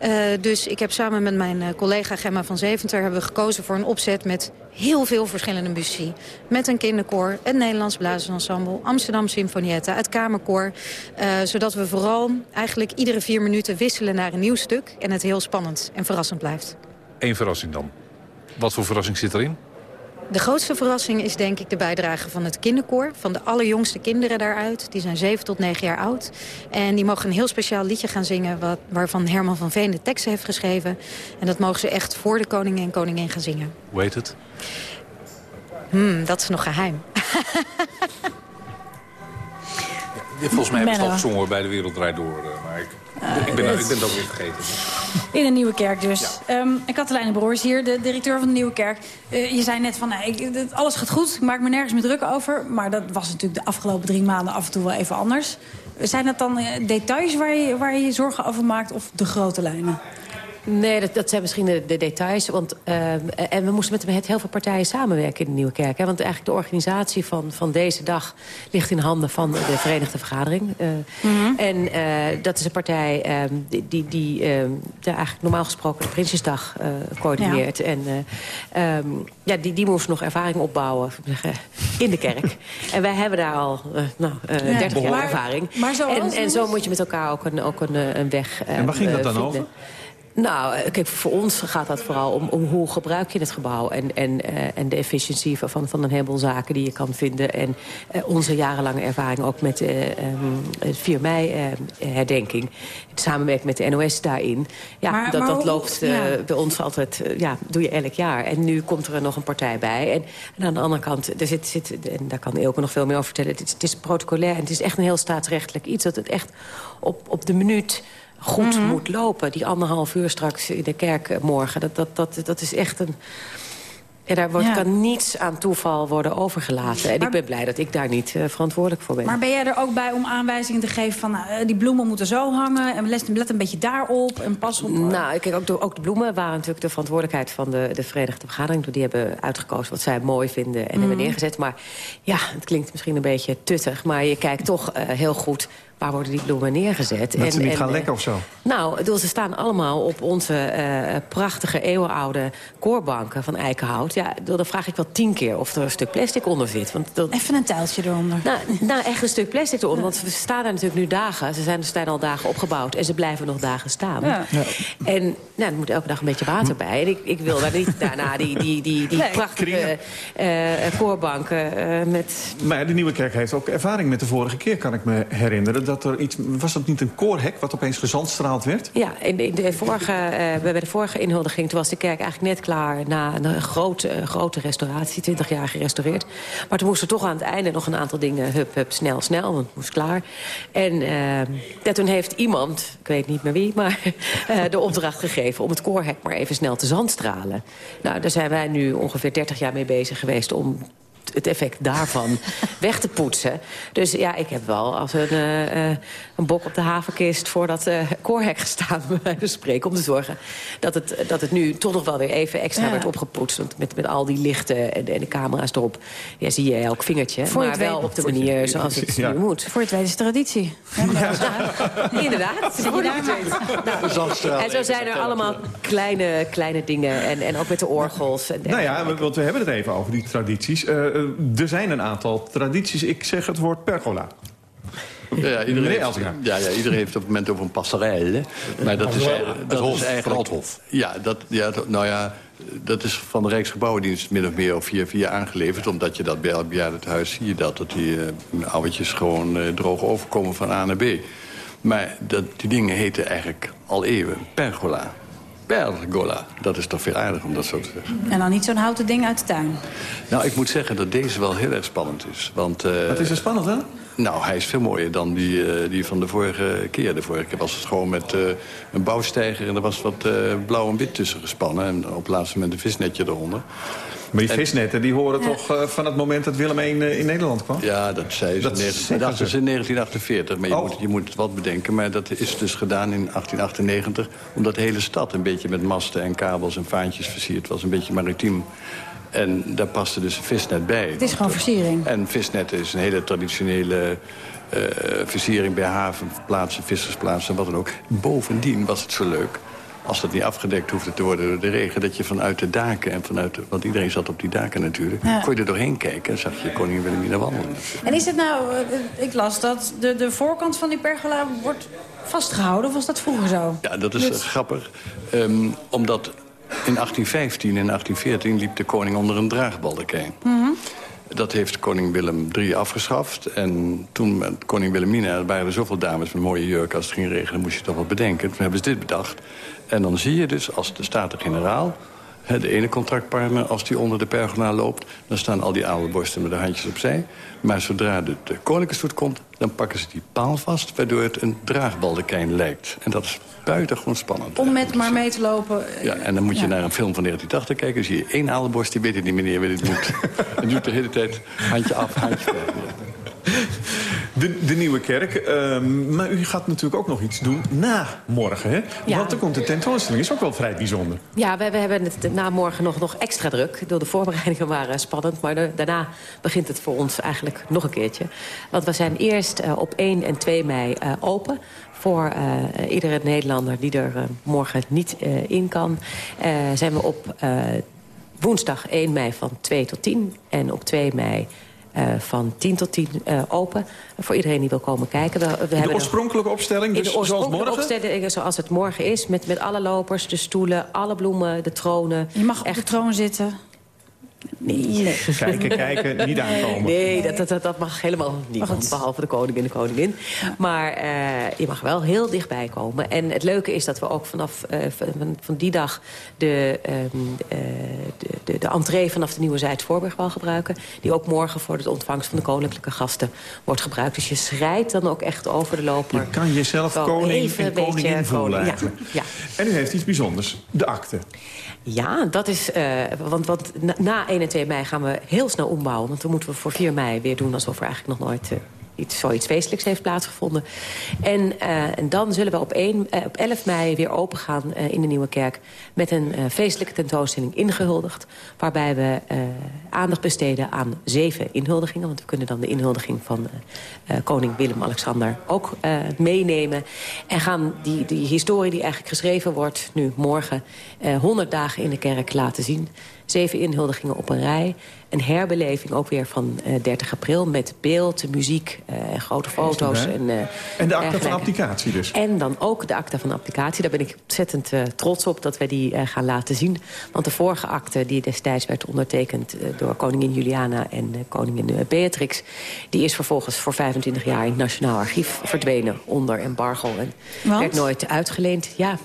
Uh, dus ik heb samen met mijn uh, collega Gemma van Zeventer... hebben we gekozen voor een opzet met heel veel verschillende muziek. Met een kinderkoor, het Nederlands Blazersensemble... Amsterdam Symfonietta, het Kamerkoor. Zodat we vooral eigenlijk iedere vier minuten wisselen naar een nieuw stuk... en het heel spannend en verrassend blijft. Eén verrassing dan. Wat voor verrassing zit erin? De grootste verrassing is denk ik de bijdrage van het kinderkoor. Van de allerjongste kinderen daaruit. Die zijn 7 tot 9 jaar oud. En die mogen een heel speciaal liedje gaan zingen... Wat, waarvan Herman van Veen de teksten heeft geschreven. En dat mogen ze echt voor de koning en koningin gaan zingen. Hoe heet het? Hmm, dat is nog geheim. Volgens mij hebben ze het al gezongen bij De Wereld Draait Door. eh, Maar ik, ik, ben, ik ben het ook weer vergeten. In een nieuwe kerk dus. Ehm en Katelijne Broers hier, de directeur van de nieuwe kerk. Eh, je zei net van, nou, ik, alles gaat goed. Ik maak me nergens meer druk over. Maar dat was natuurlijk de afgelopen drie maanden af en toe wel even anders. Zijn dat dan eh, details waar je, waar je je zorgen over maakt of de grote lijnen? Nee, dat, dat zijn misschien de, de details. Want, eh, en we moesten met, met heel veel partijen samenwerken in de Nieuwe Kerk. Hè, want eigenlijk de organisatie van, van deze dag ligt in handen van de Verenigde Vergadering. Eh, En eh, dat is een partij eh, die, die, die eh, ja, eigenlijk normaal gesproken de Prinsjesdag eh, coördineert. En eh, ehm, ja, die, die moest nog ervaring opbouwen in de kerk. en wij hebben daar al nou, eh, Ja. 30 jaar Maar- ervaring. maar zoals en, en zo moet je met elkaar ook een, ook een, een weg eh, En waar ging dat dan vinden. over? Nou, eh, kijk, voor ons gaat dat vooral om, om hoe gebruik je het gebouw... en, en, eh, en de efficiëntie van- van, een heleboel zaken die je kan vinden. En eh, onze jarenlange ervaring ook met eh ehm, het 4 mei-herdenking. Samenwerking met de NOS daarin. Ja, Maar- dat, maar dat loopt ja. bij ons altijd... ja, doe je elk jaar. En nu komt er nog een partij bij. En, en aan de andere kant, er zit, zit, en daar kan Eelke nog veel meer over vertellen... het is, het is protocolair en het is echt een heel staatsrechtelijk iets... dat het echt op, op de minuut goed Mhm. moet lopen. Die anderhalf uur straks in de kerk eh, morgen. Dat, dat, dat, dat is echt een... Ja, daar wordt, Ja. kan niets aan toeval worden overgelaten. En ik ben blij dat ik daar niet eh, verantwoordelijk voor ben. Maar ben jij er ook bij om aanwijzingen te geven van... eh, die bloemen moeten zo hangen en let, let een beetje daarop en pas op... Nou, kijk, ook de, ook de bloemen waren natuurlijk de verantwoordelijkheid van de, de Verenigde Vergadering. Die hebben uitgekozen wat zij mooi vinden en hebben Mhm. neergezet. Maar ja, het klinkt misschien een beetje tuttig. Maar je kijkt toch heel goed waar worden die bloemen neergezet. Dat ze niet gaan eh, lekken of zo. Nou, bedoel, ze staan allemaal op onze eh, prachtige eeuwenoude koorbanken van eikenhout. Ja, bedoel, dan vraag ik wel tien keer of er een stuk plastic onder zit. Want dat... Even een tuiltje eronder. Nou, nou, echt een stuk plastic eronder. Want we staan daar natuurlijk nu dagen. Ze zijn, ze zijn al dagen opgebouwd en ze blijven nog dagen staan. Ja. En nou, er moet elke dag een beetje water bij. En ik, ik wil daar niet daarna die, die, die, die Nee. prachtige eh koorbanken eh, met... Maar de Nieuwe Kerk heeft ook ervaring met de vorige keer, kan ik me herinneren. Dat er iets, was dat niet een koorhek wat opeens gezandstraald werd? Ja, in vorige, eh, bij de vorige inhuldiging toen was de kerk eigenlijk net klaar... na een grote, eh, grote restauratie, 20 jaar gerestaureerd. Maar toen moesten toch aan het einde nog een aantal dingen... hup, hup, snel, snel, want het moest klaar. En eh, toen heeft iemand, ik weet niet meer wie... maar eh, de opdracht gegeven om het koorhek maar even snel te zandstralen. Nou, daar zijn wij nu ongeveer 30 jaar mee bezig geweest... om het effect daarvan weg te poetsen. Dus ja, ik heb wel als een, eh, eh, een bok op de havenkist... voor dat eh koorhek gestaan, bij spreken... om te zorgen dat het, dat het nu toch nog wel weer even extra Ja. werd opgepoetst. Want met, met al die lichten en, de- en de camera's erop... Ja, zie je elk vingertje, Voor maar het wel op de manier zoals het Ja. nu moet. Voor het is traditie. Inderdaad. Daar maar. Nou, en zo zijn er allemaal kleine, kleine dingen. En, en ook met de orgels. En, Nou ja, want we hebben het even over die tradities. Er zijn een aantal tradities. Ik zeg het woord pergola. Ja, ja, iedereen, heeft, ja, ja, iedereen heeft op het moment over een passerelle. Maar dat is, eigenlijk- dat Hof, is eigenlijk... Hof. Ja, dat, ja, dat- nou ja, dat is van de Rijksgebouwendienst min of meer of via, via aangeleverd. Omdat je dat bij elk bejaardentehuis zie je dat. Dat die uh, oudertjes gewoon eh, droog overkomen van A naar B. Maar dat, die dingen heten eigenlijk al eeuwen pergola. Pergola. Dat is toch veel aardig om dat zo te zeggen. En dan niet zo'n houten ding uit de tuin. Nou, ik moet zeggen dat deze wel heel erg spannend is. Want, eh, Wat is er spannend hè? Nou, hij is veel mooier dan die, eh, die van de vorige keer. De vorige keer was het gewoon met eh, een bouwstijger... en er was wat eh, blauw en wit tussen gespannen. En op het laatste moment een visnetje eronder. Maar die En- visnetten die horen toch eh, van het moment dat Willem I eh, in Nederland kwam? Ja, dat zei ze. Dat ze. in 1948. Maar je, Oh. moet, je moet het wat bedenken. Maar dat is dus gedaan in 1898. Omdat de hele stad een beetje met masten en kabels en vaantjes versierd was. Een beetje maritiem. En daar paste dus een visnet bij. Het is gewoon versiering. En visnet is een hele traditionele eh, versiering bij havenplaatsen, vissersplaatsen en wat dan ook. Bovendien was het zo leuk, als dat niet afgedekt hoefde te worden door de regen... dat je vanuit de daken en vanuit... de- want iedereen zat op die daken natuurlijk... Ja. kon je er doorheen kijken en zag je koningin Wilhelmina wandelen. En is het nou, eh, ik las dat de, de voorkant van die pergola wordt vastgehouden. Of was dat vroeger zo? Ja, dat is eh, grappig. Ehm, omdat in 1815 en 1814 liep de koning onder een draagbalkijn. Mhm. Dat heeft koning Willem III afgeschaft. En toen met koning Wilhelmina er waren er zoveel dames met mooie jurken... als het ging regenen, moest je toch wat bedenken. Toen hebben ze dit bedacht. En dan zie je dus als de Staten-Generaal... hè, de ene contractpartner, als die onder de pergola loopt... dan staan al die adelborsten met de handjes opzij. Maar zodra de, de koninklijke stoet komt... dan pakken ze die paal vast, waardoor het een draagbaldekijn lijkt. En dat is buitengewoon spannend. Om met maar mee te lopen. Ja, en dan moet je Ja. naar een film van 1980 kijken. Dan zie je één adelborst, die weet het niet meneer, weet het niet. en doet de hele tijd handje af, handje weg. De, de Nieuwe Kerk. ehm, maar u gaat natuurlijk ook nog iets doen na morgen, hè? Ja. Want er komt een tentoonstelling. Is ook wel vrij bijzonder. Ja, we, we hebben het na morgen nog, nog extra druk. De voorbereidingen waren spannend, maar de- daarna begint het voor ons eigenlijk nog een keertje. Want we zijn eerst eh, op 1 en 2 mei eh, open voor eh, iedere Nederlander die er morgen niet in kan. Zijn we op woensdag 1 mei van 2 tot 10 en op 2 mei... eh, van 10 tot 10 eh, open. Voor iedereen die wil komen kijken. We, hebben de er- oorspronkelijke opstelling, in dus de oorspronkelijke zoals morgen? opstelling zoals het morgen is. Met, met alle lopers, de stoelen, alle bloemen, de tronen. Je mag op de troon zitten. Nee. Kijken, kijken, niet aankomen. Nee, dat, dat, dat, dat mag helemaal niemand, behalve de koning en de koningin. Maar eh, je mag wel heel dichtbij komen. En het leuke is dat we ook vanaf eh, van, van die dag... De, ehm, eh, de, de, de entree vanaf de Nieuwe Zuid-Voorburgwal gebruiken. Die ook morgen voor de ontvangst van de koninklijke gasten wordt gebruikt. Dus je schrijdt dan ook echt over de loper. Je kan jezelf koning en koningin voelen koning, ja. Ja. En u heeft iets bijzonders. De akte. Ja, dat is. eh, want want na, na 1 en 2 mei gaan we heel snel ombouwen. Want dan moeten we voor 4 mei weer doen alsof er eigenlijk nog nooit. eh, Iets, zoiets feestelijks heeft plaatsgevonden. En, eh, en dan zullen we op, 1, eh, op 11 mei weer open gaan eh, in de Nieuwe Kerk... met een feestelijke tentoonstelling ingehuldigd... waarbij we aandacht besteden aan zeven inhuldigingen. Want we kunnen dan de inhuldiging van koning Willem-Alexander ook meenemen. En gaan die, die historie die eigenlijk geschreven wordt nu morgen... eh 100 dagen in de kerk laten zien. Zeven inhuldigingen op een rij. Een herbeleving ook weer van eh 30 april met beeld, muziek eh, en grote foto's. En, eh, En de akte van abdicatie dus. En dan ook de akte van applicatie. Daar ben ik ontzettend eh, trots op dat we die eh, gaan laten zien. Want de vorige akte die destijds werd ondertekend eh, door koningin Juliana en eh, koningin eh, Beatrix... die is vervolgens voor 25 jaar in het Nationaal Archief verdwenen onder embargo. En Want? werd nooit uitgeleend. Ja,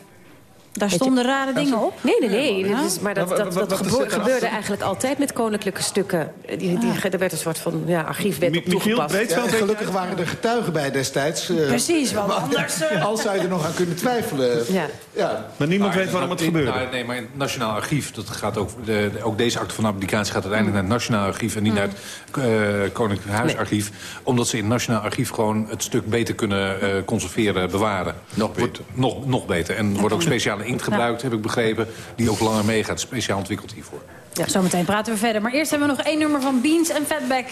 Daar stonden je- rare dingen op? Nee, nee, nee. Dat is- maar dat, dat, gebe- gebeurde eigenlijk altijd met koninklijke stukken. Die, die, Er werd een soort van ja, archiefwet op toegepast. Ja, gelukkig waren er getuigen bij destijds. eh, Precies, want maar- anders, eh, Als zou je er nog aan kunnen twijfelen. Ja. Ja. Maar niemand Maar weet waarom het gebeurde. nee, maar in het Nationaal Archief, dat gaat ook, de, ook deze acte van abdicatie gaat uiteindelijk naar het Nationaal Archief en niet naar het eh, Koninklijk Huisarchief. Omdat ze in het Nationaal Archief gewoon het stuk beter kunnen eh, conserveren, bewaren. Nog Wordt, nog, nog beter. En wordt ook speciale inkt gebruikt, heb ik begrepen, die ook langer meegaat. Speciaal ontwikkeld hiervoor. Ja. Zometeen praten we verder. Maar eerst hebben we nog één nummer van Beans en Fatback.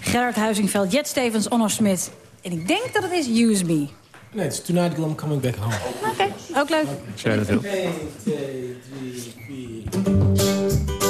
Gerard Huizingveld, Jet Stevens, Onno Smit. En ik denk dat het is Use Me. Nee, het is Tonight I'm Coming Back Home. Oké, ook leuk. Zei dat heel. 1, 2, 3, 4.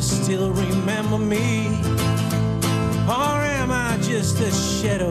You still remember me. Or am I just a shadow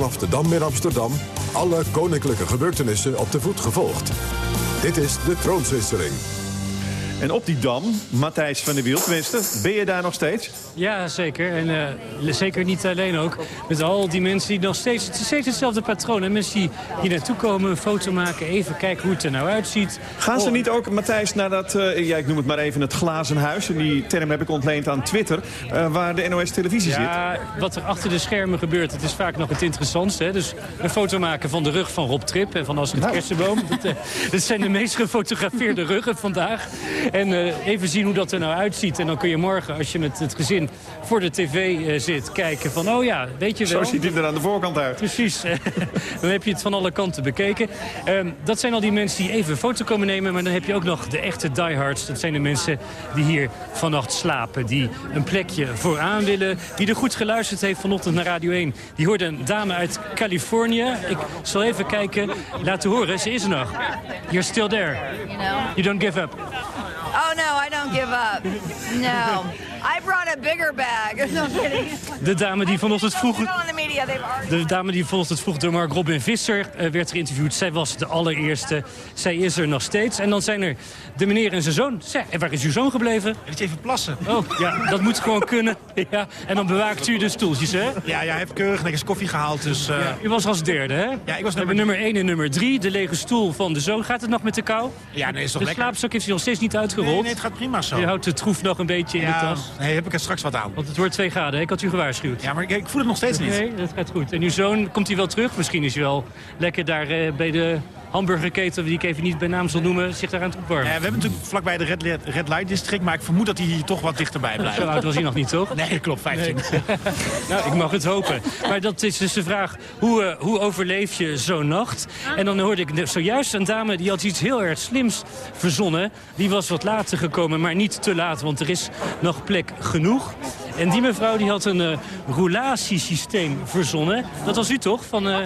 vanaf de Dam in Amsterdam. Alle koninklijke gebeurtenissen op de voet gevolgd. Dit is de troonswisseling. En op die dam, Matthijs van der Wiel, tenminste, ben je daar nog steeds? Ja, zeker. En eh, zeker niet alleen ook. Met al die mensen die nog steeds... Het is steeds hetzelfde patroon. En mensen die hier naartoe komen, een foto maken... even kijken hoe het er nou uitziet. Gaan ze Oh, niet ook, Matthijs, naar dat, eh, ja, ik noem het maar even het glazen huis... en die term heb ik ontleend aan Twitter, eh, waar de NOS Televisie zit? Ja, wat er achter de schermen gebeurt, het is vaak nog het interessantste. Hè? Dus een foto maken van de rug van Rob Trip en van Astrid Nou. Kersenboom. Dat, dat zijn de meest gefotografeerde ruggen vandaag. En eh, even zien hoe dat er nou uitziet. En dan kun je morgen, als je met het gezin voor de tv eh, zit, kijken van... oh ja, weet je wel... Zo ziet hij er aan de voorkant uit. Precies. dan heb je het van alle kanten bekeken. Ehm, dat zijn al die mensen die even een foto komen nemen. Maar dan heb je ook nog de echte diehards. Dat zijn de mensen die hier vannacht slapen. Die een plekje vooraan willen. Die er goed geluisterd heeft vanochtend naar Radio 1. Die hoorde een dame uit Californië. Ik zal even kijken, laten horen. Ze is er nog. You're still there. You know? You don't give up. Oh no, I don't give up. No. I brought a bigger bag. No kidding. De dame die vanochtend vroeg... De dame die vanochtend vroeg door Mark Robin Visser eh, werd geïnterviewd. Zij was de allereerste. Zij is er nog steeds. En dan zijn er de meneer en zijn zoon. Zeg, en waar is uw zoon gebleven? Je even plassen. Oh, ja, dat moet gewoon kunnen. Ja, en dan bewaakt u de stoeltjes, hè? Ja, ja, hij heeft keurig netjes koffie gehaald, dus... eh, U was als derde, hè? Ja, ik was We hebben nummer 1 en nummer 3. De lege stoel van de zoon. Gaat het nog met de kou? Ja, nee, is toch de lekker. slaapzak heeft hij nog steeds niet uitgerold. Nee, nee, het gaat prima zo. Je houdt de troef nog een beetje in de tas. nee, heb ik er straks wat aan. Want het wordt 2 graden, hè? ik had u gewaarschuwd. Ja, maar ik, ik voel het nog steeds niet. Nee, dat gaat goed. En uw zoon, komt hij wel terug? Misschien is hij wel lekker daar eh, bij de hamburgerketen... die ik even niet bij naam zal noemen, zich daar aan het opwarmen. Eh, we hebben natuurlijk vlakbij de Red, Light- Red Light District, maar ik vermoed dat hij hier toch wat dichterbij blijft. Zo oud was hij nog niet, toch? Nee, klopt, 15. nou, ik mag het hopen. Maar dat is dus de vraag, hoe, eh, hoe overleef je zo'n nacht? En dan hoorde ik zojuist een dame, die had iets heel erg slims verzonnen. Die was wat later gekomen, maar niet te laat, want er is nog plek genoeg. En die mevrouw die had een eh roulatiesysteem verzonnen. Dat was u toch? Van, eh,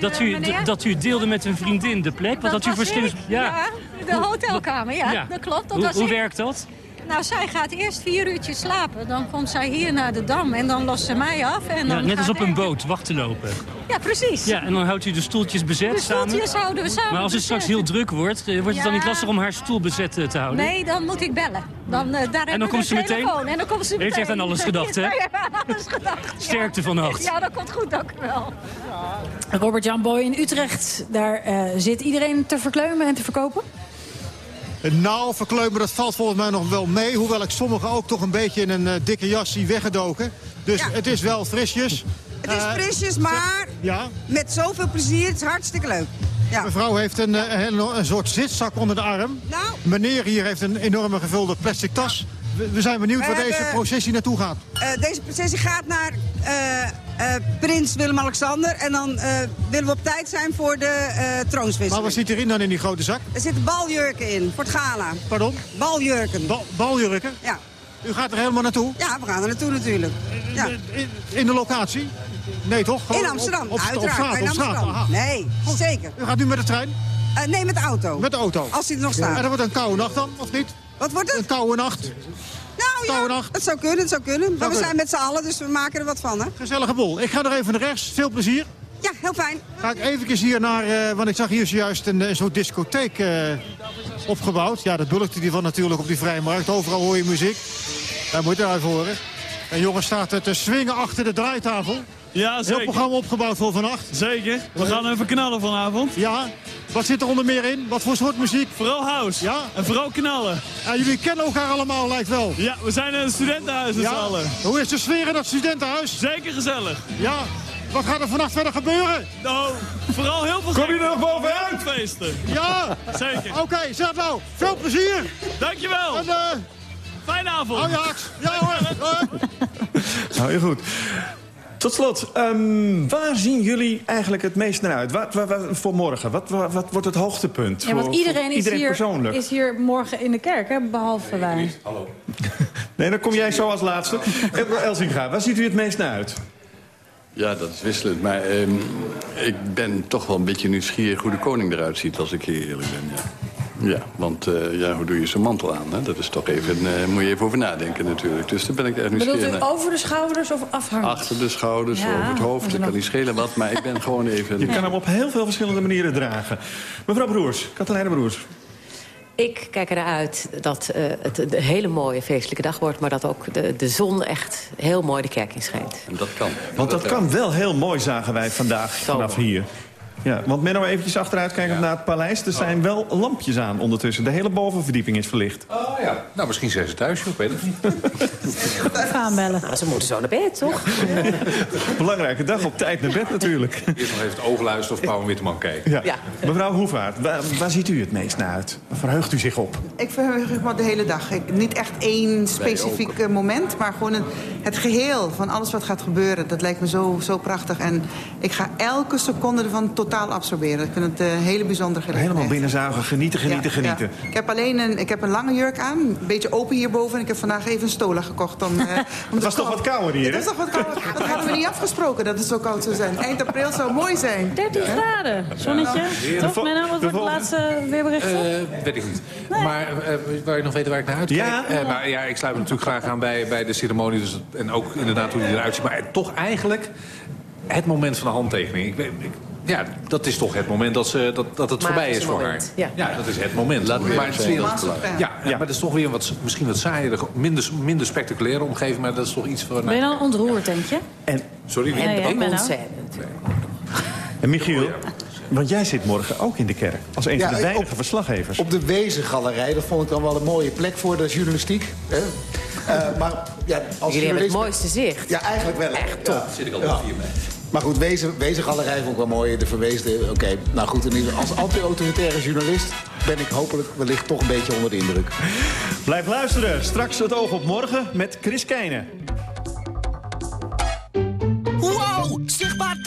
dat, u, meneer? dat u deelde met een vriendin de plek. Want dat, u voor slims... ik. Ja, de hotelkamer, ja, Ja. dat klopt. Dat hoe, was hoe werkt dat? Nou, zij gaat eerst vier uurtjes slapen. Dan komt zij hier naar de Dam en dan lost ze mij af. En Ja, dan net als op een boot, wacht te lopen. Ja, precies. Ja, en dan houdt u de stoeltjes bezet De samen. stoeltjes houden we samen Maar als het straks heel druk wordt, eh, wordt het dan niet lastig om haar stoel bezet eh, te houden? Nee, dan moet ik bellen. Dan, eh, daar hebben dan komt ze meteen? En dan komt ze Heeft meteen. echt aan alles gedacht, hè? Ja, aan alles gedacht. Sterkte vannacht. Ja, dat komt goed, dank u wel. Robert-Jan Boy in Utrecht. Daar eh, zit iedereen te verkleumen en te verkopen? Nou, verkleumen, dat valt volgens mij nog wel mee. Hoewel ik sommigen ook toch een beetje in een eh, dikke jas zie weggedoken. Dus het is wel frisjes. Het is Eh, frisjes, maar Ja, met zoveel plezier. Het is hartstikke leuk. Ja. mevrouw heeft een, eh, een, een soort zitzak onder de arm. Nou. Meneer hier heeft een enorme gevulde plastic tas. We, we zijn benieuwd waar deze processie naartoe gaat. Deze processie gaat naar prins Willem-Alexander. En dan eh, willen we op tijd zijn voor de eh troonswisseling. Maar wat zit erin dan in die grote zak? Er zitten baljurken in, voor het gala. Pardon? Baljurken. baljurken? Ja. U gaat er helemaal naartoe? Ja, we gaan er naartoe natuurlijk. Ja. In, in de locatie? Nee, toch? Gewoon In Amsterdam, Op, op, op uiteraard. straat, in straat. Amsterdam. Nee, zeker. U gaat nu met de trein? Eh, nee, met de auto. Met de auto? Als hij er nog staat. En dat wordt een koude nacht dan, of niet? Wat wordt het? Een koude nacht. Nou ja, het zou kunnen, het zou kunnen. Maar we zijn met z'n allen, dus we maken er wat van, hè? Gezellige bol. Ik ga er even naar rechts. Veel plezier. Ja, heel fijn. Ga ik even hier naar, eh, want ik zag hier zojuist een, een soort discotheek eh, opgebouwd. Ja, dat bulkte die van natuurlijk op die vrije markt. Overal hoor je muziek. Daar moet je even horen. En jongen staat eh, te swingen achter de draaitafel. Ja, Heel zeker. programma opgebouwd voor vannacht. Zeker. We gaan even knallen vanavond. Ja. Wat zit er onder meer in? Wat voor soort muziek? Vooral house. Ja. En vooral knallen. Ja, jullie kennen elkaar allemaal, lijkt wel. Ja, we zijn in een studentenhuis met Ja. allen. Hoe is de sfeer in dat studentenhuis? Zeker gezellig. Ja. Wat gaat er vannacht verder gebeuren? Nou, vooral heel veel Kom je er nog bovenuit? feesten. Ja. Zeker. Oké, zeg nou. Veel plezier. Dankjewel. En, eh Fijne avond. Ajax. Ja hoor. Nou, heel goed. Tot slot, ehm, waar zien jullie eigenlijk het meest naar uit? Wat, wat, wat- voor morgen? Wat, wat, wat wordt het hoogtepunt? Ja, want voor, iedereen, voor is, iedereen hier, persoonlijk? is hier morgen in de kerk, hè, behalve wij. Hallo. Nee, dan kom jij zo als laatste. Eh, Elsinga, waar ziet u het meest naar uit? Ja, dat is wisselend. Maar ehm, ik ben toch wel een beetje nieuwsgierig hoe de koning eruit ziet, als ik hier eerlijk ben. Ja, ja want eh, ja, hoe doe je zijn mantel aan? Hè? Dat is toch even, eh moet je even over nadenken natuurlijk. Dus daar ben ik echt Bedoelt nieuwsgierig u naar. over de schouders of afhangend? Achter de schouders, Ja, over het hoofd, dat kan niet schelen wat. Maar ik ben gewoon even... Je kan hem op heel veel verschillende manieren dragen. Mevrouw Broers, Katelijne Broers. Ik kijk ernaar uit dat eh, het een hele mooie feestelijke dag wordt... maar dat ook de, de zon echt heel mooi de kerk in schijnt. En dat kan. Want dat kan wel heel mooi, zagen wij vandaag vanaf hier. Ja, want Menno eventjes achteruit kijken naar het paleis. Er zijn wel lampjes aan ondertussen. De hele bovenverdieping is verlicht. Oh ja. Nou, misschien zijn ze thuis, joh. ik weet het niet. Even aanbellen. Nou, ze moeten zo naar bed, toch? Belangrijke dag op tijd naar bed natuurlijk. Eerst nog even het oog luisteren of Pauw en Witteman kijken. Ja. Mevrouw Hoevaart, waar, waar ziet u het meest naar uit? Waar verheugt u zich op? Ik verheug me de hele dag. Ik, niet echt één specifiek eh, moment, maar gewoon een, het geheel van alles wat gaat gebeuren. Dat lijkt me zo, zo prachtig. En ik ga elke seconde ervan totaal absorberen. Ik vind het een hele bijzondere gelegenheid. Helemaal binnenzuigen, genieten, genieten, Ja, genieten. ja. Ik heb alleen een, ik heb een lange jurk aan, een beetje open hierboven. En ik heb vandaag even een stola gekocht. Om, eh, om Het was toch wat kouder hier, Het hè? was toch wat kouder. Dat hadden we niet afgesproken dat het zo koud zou zijn. Eind april zou mooi zijn. 13 graden, zonnetje. Ja. Toch, Menno? Wat wordt het laatste weerbericht? Eh, weet ik niet. Maar eh waar je nog weten waar ik naar uitkijk? Ja. Eh, nou, ja, ik sluit me natuurlijk graag aan bij, bij de ceremonie. Dus, en ook inderdaad hoe die eruit ziet. Maar toch eigenlijk het moment van de handtekening. Ik, ja, dat is toch het moment dat, ze, dat, dat het voorbij is voor moment, haar. ja. dat is het moment. Laat maar het is ja, ja, maar dat is toch weer een wat, misschien wat saaier, minder, minder spectaculaire omgeving. Maar dat is toch iets voor... Ben je dan ontroerd, denk je? En, sorry, Ja, ja, ik ben nou. En Michiel, want jij zit morgen ook in de kerk. Als een van de Ja, weinige verslaggevers. Op de Wezengalerij, dat vond ik dan wel een mooie plek voor de journalistiek. Hè? Eh, maar ja, als Jullie hebben het mooiste zicht. Ja, eigenlijk wel. Echt top. Zit ik al Ja. vier mee. Maar goed, Wezen, Wezengalerij vond ik wel mooi. De verweesde, oké. Nou goed, geval, als anti-autoritaire journalist ben ik hopelijk wellicht toch een beetje onder de indruk. Blijf luisteren. Straks het oog op morgen met Chris Keijnen.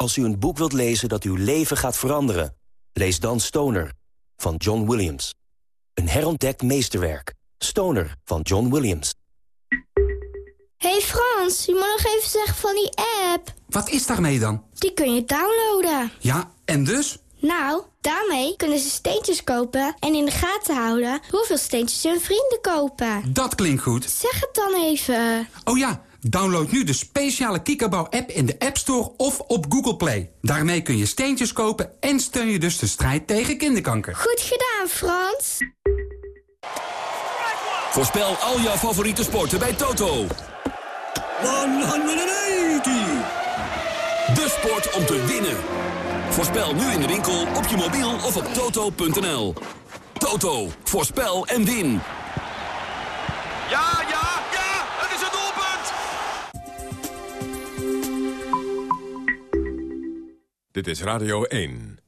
Als u een boek wilt lezen dat uw leven gaat veranderen... lees dan Stoner van John Williams. Een herontdekt meesterwerk. Stoner van John Williams. hey Frans, je moet nog even zeggen van die app. Wat is daarmee dan? Die kun je downloaden. Ja, en dus? Nou, daarmee kunnen ze steentjes kopen en in de gaten houden hoeveel steentjes hun vrienden kopen. Dat klinkt goed. Zeg het dan even. Oh ja, download nu de speciale Kikkerbouw-app in de App Store of op Google Play. Daarmee kun je steentjes kopen en steun je dus de strijd tegen kinderkanker. Goed gedaan, Frans. Voorspel al jouw favoriete sporten bij Toto. 180. De sport om te winnen. Voorspel nu in de winkel, op je mobiel of op toto.nl. Toto, voorspel en win. Ja, ja, ja, Dit is Radio 1.